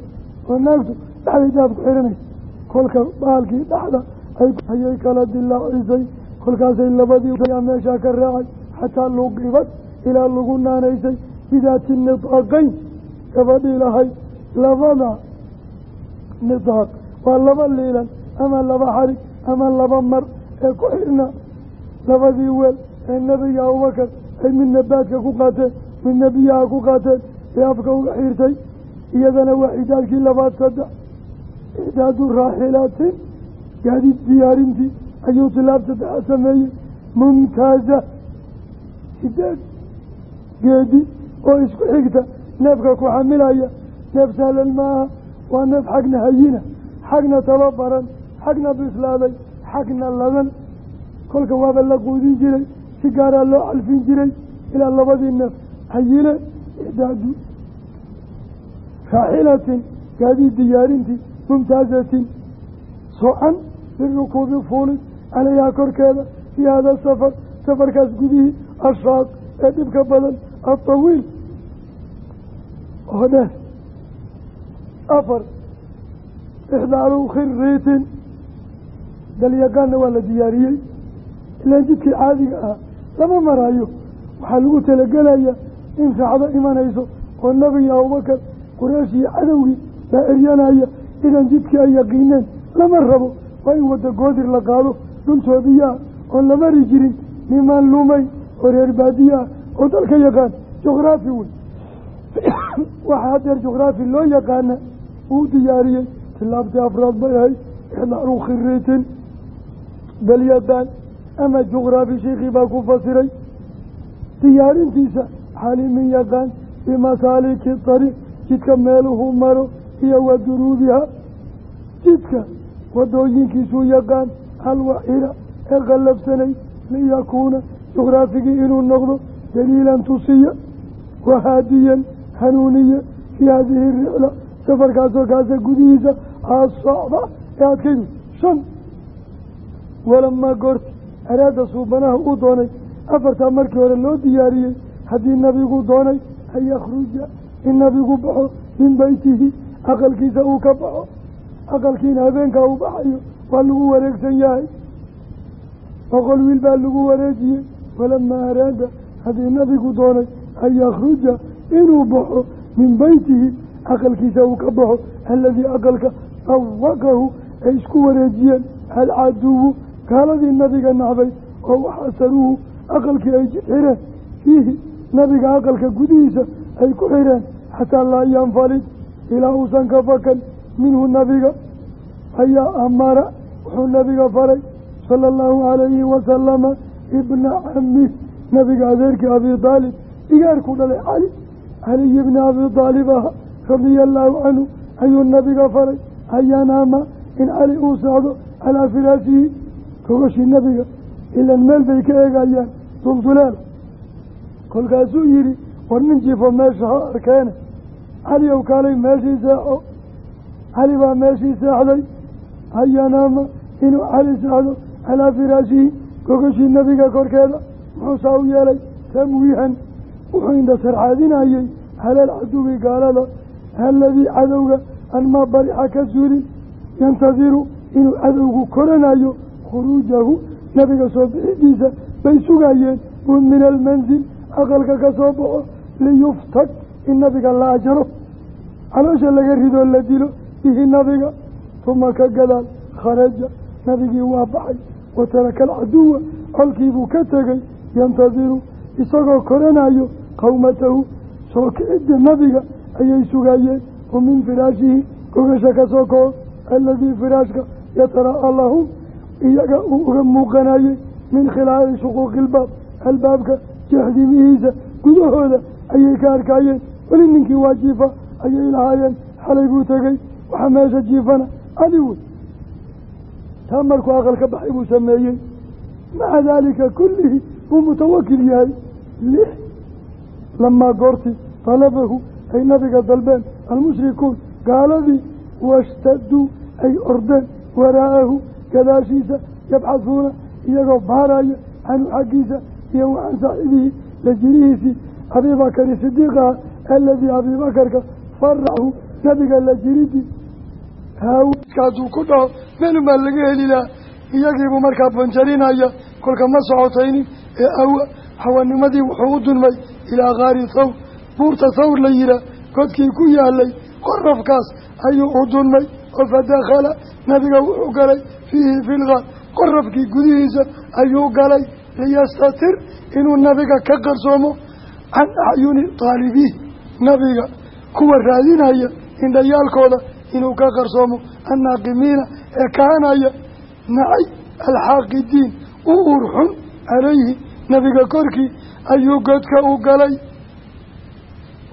oo naagtu dhaxday dahab ku xiranaysa kolka bahalkii dhaxda ayay kala dilaacisay kolkaasay labadii meeshaa ka raacay xataa luqibad ilaa lagu naanaysay bidaati nidaaqayn gabadhii lahayd labada nidaaq waa laba liilan ama laba xarig ama laba mar ee ku xirna labadii weel ee nebiga abubakar ay midna baadka ku qaateen midna biyaha ku qaateen ee afka uga xiirtay iyadana waa icdaadkii labaad saddex icdaadu raaxilaatin gaadiid diyaarintii ayuu tilaab saddexaad sameeyey mumtaaza sideed geedi oo isku xigta neefka ku xamilaya neef sahlan maaha waa neef xagna hayina xagna tababaran xagna bislaaday xagna ladan kolka waaba la quudin jiray si gaaraa loo calfin jiray ilaa labadii neef hayine icdaadu raaxilatin gaadiid diyaarintii mumtaazatin socan lirukuubi fuulid calayhaa korkeeda fii hada safar safarkaas gudihii ashaaq ee dhibka badan atawiil oo dheer afar ixdaaru khiriitin dalyaqaanna waa la diyaariyey ilaan jidkii caadiga ah lama maraayo. Waxaa lagu talagelaya in raacdo imanayso oo nabiga abubakar quraysh iyo cadowgii baa eryanaya idan jidkii ay yaqiineen. Lama rabo waa in wadda goodir la qaado dhultoodiyaa oon la mari jirin nimaan lumay oo reer baadiye ah oo dalka yaqaan juqraafi wey waxaa hadeer juqraafi loo yaqaana uu diyaariyey tilaabtii afraad bay ahayd ixdaaru khiriitin dalyadaan ama juqraafi sheikii baa ku fasiray diyaarintiisa xalimin yaqaan bimasaaliki tariiq jidka meeluhu maro iyo wa duruubiha jidka wadooyinkiisuu yaqaan alwaxira ee qallabsanay liyakuuna juqraafigii inuu noqdo daliilan tusiya wahaadiyan hanuuniya fii haadihi rixla safarkaasoo kaasa gudihiisa asocda ee adkaydu shan walamaa goorti araada suubanaha uu doonay. Afartaa markii hore loo diyaariyey haddii nabigu doonay an yakhruja in nabigu baxo min beytihi aqalkiisa uu ka baxo. Aqalkiina habeenkaa uu baxayo waa lagu wareegsan yahay. Boqol wiil baa lagu wareejiyey walamaa araada haddii nabigu doonay an yakhruja inuu baxo min beytihi aqalkiisa uu ka baxo. Aladii aqalka sawaqahu ay isku wareejiyeen. Alcaduwu gaaladii nabiga nacbay oo waxasaruuhu aqalkii ay xireen fiihi nabiga aqalka gudihiisa ay ku xireen xataa laa yanfalid ilaa uusan ka fakan. Minhu nabiga ayaa amara wuxuu nabiga faray sala allahu calayhi wasalama ibna camih nabiga adeerkii abi daalib igaarku dhalay cali caliy bni abi daalib aha radia allaahu canhu ayuu nabiga faray ayanaama in cali uu socdo calaa firaashihi gogashii nabiga ilan meel bay ka eegayaan dulduleel kolkaasuu yidhi war nin jifo meesha ha arkeene. Cali ow kaalay meeshii seexo cali baa meeshii seexday. Hayanaama inuu cali seexdo calaa firaashihi gogashii nabiga korkeeda. Muxuusaa u yeelay tamwiihan wuxuu indha sarxaadinayey halal caduwi gaalada. Aladii cadowga an maa barixa ka suulin. Yantadiru inuu cadowgu koranayo khuruujahu nabiga soo bixidiisa bay sugayeen. Min almansil aqalka ka soo baxo liyuftag in nabiga la ajaro. Caloosha laga ridoo la dilo bihi nabiga. Tuma ka gadaal kharaja. Nabigii waa baxay. Wa taraka alcaduwa colkiibuu ka tegey yantadiru isagoo koranayo qawmatahu. Soo kicidda nabiga ayay sugayeen. Oo min firaashihi gogasha ka soo koo aladii firaashka yataraa lahum iyaga uu uga muuqanayey min khilaali shuquuqi ilbaab albaabka jeexdimihiisa gudahooda ayay ka arkayeen weli ninkii waa jiifa ayay lahaayeen xalay buu tegey waxaa meesha jiifana adi wey taa markuu aqal ka baxay buu sameeyey. Maca daalika kullihi wuu mutawakil yahay. Lix lamaa goorti talabahu ay nabiga dalbeen almushrikuun gaaladii washtaduu ay ordeen waraa'ahu gadaashiisa yabxahuuna iyagoo baaraya canhu xaggiisa iyo wa can saaxibihi la jirihiisii abiibakari sidiiqaha aladii abiibakarka faraxu nabiga la jiridii. Haawiska hadduu ku dhaho meelun baa laga heli lahaa iyagiibuu markaa banjarinaya kolka ma socotaynin ee awa hawanimadii wuxuu u dulmay ilaa kaari thawr. Buurta thawr la yihaa godkii ku yaalay qorafkaas ayuu u dulmay. oo fadakhala nabiga wuxuu galay fiihi filgaar qorafkii gudihiisa ayuu galay liyastatir inuu nabiga ka qarsoomo can acyuni taalibiih nabiga kuwa raadinaya indhayaalkooda inuu ka qarsoomo annaaqimiina ee kahanaya nacay alxaaqidiin u urxun calayhi nabiga korkii ayuu godka u galay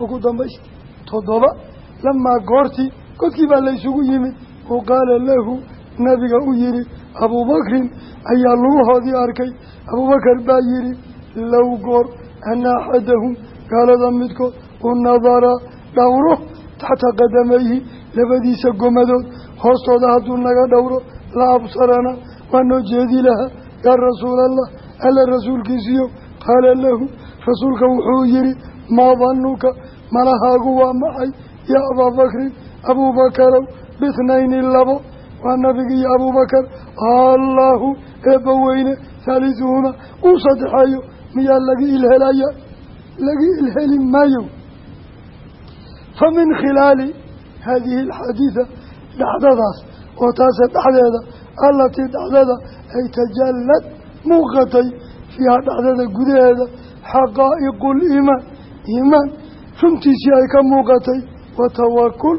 ugu dambaysta toddoba lamaa goortii godkii baa laysugu yimid. U qaala lahu nabiga u yihi abuubakrin ayaa lugahoodii arkay. Abuubakar baa yihi low goor ana axadahum gaalada midkood u nadara dhowro taxta qadamayhi labadiisa gomadood. Hoostooda hadduu naga dhowro la absarana waa noo jeedi lahaa. Yaa rasuulallah alla rasuulkiisiyo qaala lahu rasuulka wuxuu yihi maa danuka malahaagu waa maxay? Yaa abaabakrin abuubakarow bithnayni labo waa nabigi iyo abuubakar. Allaahu eebba weyne haalisuhuma uu saddexeeyo miyaa laga ilhelaya laga ilheli maayo? Fa min khilaali haadihi alxaadiida dhacdadaas oo taase dhexdeeda allatii dhacdada ay tajallad muuqatay fiiha dhacdada gudaheeda xaqaa'iqu liimaan iimaan runtiisii ay ka muuqatay wa tawakul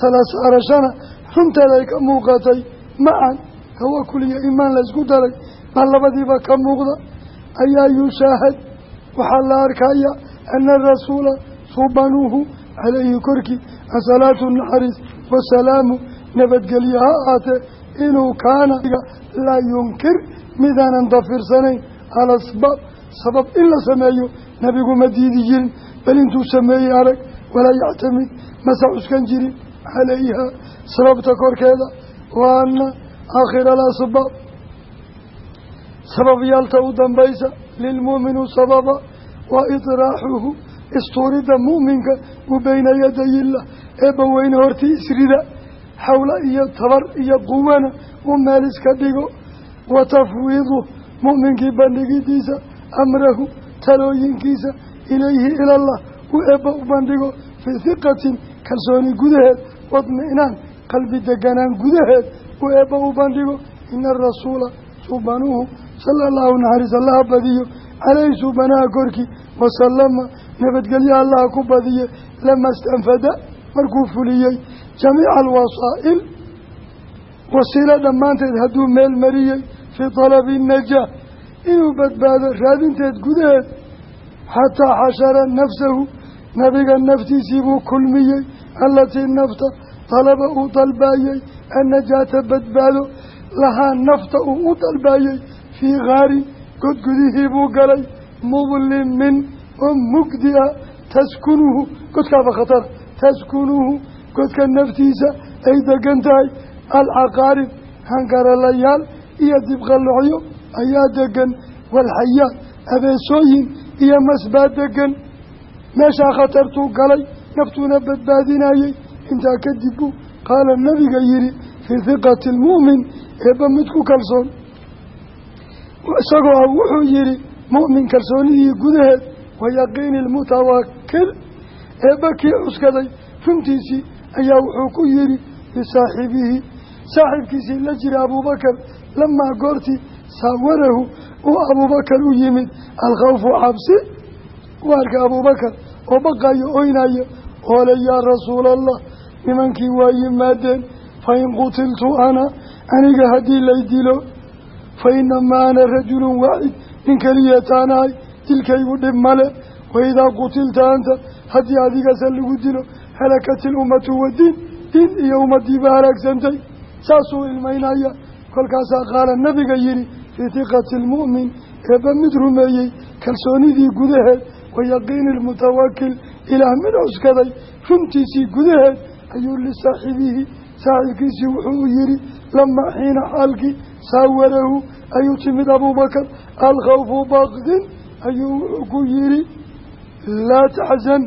tala saarashana runteeda ay ka muuqatay macan tawakul iyo iimaan laysku daray baa labadiiba ka muuqda ayaa yushaahad waxaa la arkaya ana rasuula subanuuhu calayhi korkii asalaatu naxariis wasalaamu nabadgelye ha aatee inuu kaana laa yunkir midaanan dafirsanayn alasbaab sabab in la sameeyo nabigu ma diidi jirin bal intuu sameeyey arag walaa yactamid masa cuskan jirin calayha sababta korkeeda wa ana aakhira alasbaab sabab yaalta u dambaysa lilmu'minu sababa wa idraaxuhu istuuridda mu'minka u beyna yadayillah eebba weyne hortii isrida xawla iyo tabar iyo quwana u meel iska dhigo wa tafwiidu mu'minkii bandhigidiisa amrahu talooyinkiisa ilayhi ilallah u eebba u bandhigo fii hiqatin kalsooni gudaheed wadmi'naan qalbi deganaan gudaheed u eebba u bandhigo ina arasuula subanuuhu sala allahu naxariis allaha badiyo caleyhi subanaha korkii wasalama nabadgelyo allaha ku badiye lama stanfada markuu fuliyey jamiica alwasaa'il wasiilo dhammaanteed hadduu meel mariyey fii talabi najaa inuu badbaado raadinteed gudaheed xataa xashara nafsahu nabiga naftiisii buu kulmiyey allatii nafta dalaba uu dalbaayey annajaata badbaado lahaa nafta uu u dalbaayey fii kaarin godgudihii buu galay mudlimin oo mugdi ah taskunuhu godkaaba khatara taskunuhu godka naftiisa ay degan tahay alcaqaarib hangaralayaal iyo dibqallocyo ayaa degan walxayaad abeesooyin iyo masbaa degan meeshaa khatartuu galay naftuuna badbaadinayey intaa kadib buu qaala nabiga yidhi fii hiqati lmu'min eebba mid ku kalsoon isagoo ah wuxuu yidhi mu'min kalsoonidii gudaheed wa yaqiini lmutawakil eebba kii cuskaday runtiisii ayaa wuxuu ku yidhi lisaaxibihi saaxiibkiisii la jira abuubakar lamaa goortii saawarahu uu abuubakar u yimid alkhawfu cabsi u arka oo baqayo oynayo oole yaa rasuula allah nimankii waa yimaadeen fa in qutiltu ana aniga haddii lay dilo fa inamaa ana rajulun waaxid nin keliya taanahay dilkaygu dhib male waidaa qutilta anta haddii adigase lagu dilo halakati lummatu wadiin diin iyo ummadiiba halaagsantay saasuu ilmaynaya kolkaasaa qaala nabiga yidhi fii hiqati lmu'min eebba mid rumeeyey kalsoonidii gudaheed wa yaqiini lmutawakil ilaah mid cuskaday runtiisii gudaheed ayuu lisaaxibihi saaxiibkiisii wuxuu u yidhi lamaa xiina xaalkii saawarahu ayuu timid abuubakar alkhawfu baqdin ayuu wuxuu ku yidhi. Laa taxsan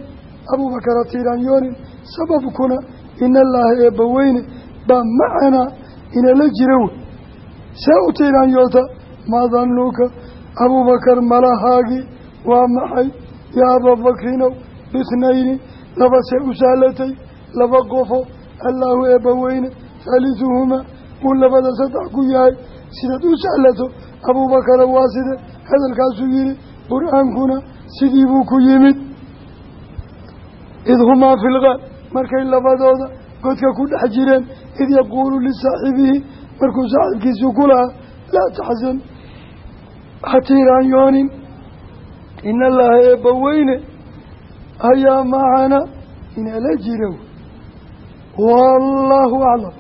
abuubakar ha tiiraanyoonin sababkuna ina allaaha eebbaweyne baa macanaa inala jira wey. See u tiiraanyoota maa danuuka abuubakar malahaagii waa maxay? Yaa ababakrinow bithnayni laba see u sahlatay laba qofo allaahu eebbaweyne haaliduhumaa uu labada saddex ku yahay. Sidaad u sahlato abuubakara waa side hadalkaasuu yihi qur'aankuna sidii buu ku yimid. Id humaa fi lgaar markay labadooda godka ku dhex jireen id yaquulu lisaaxibihi markuu saaxiibkiisii ku lahaa laa taxsan hatiiraanyoonin ina allaha eebbaweyne ayaa macana inala jira wallaahu aclam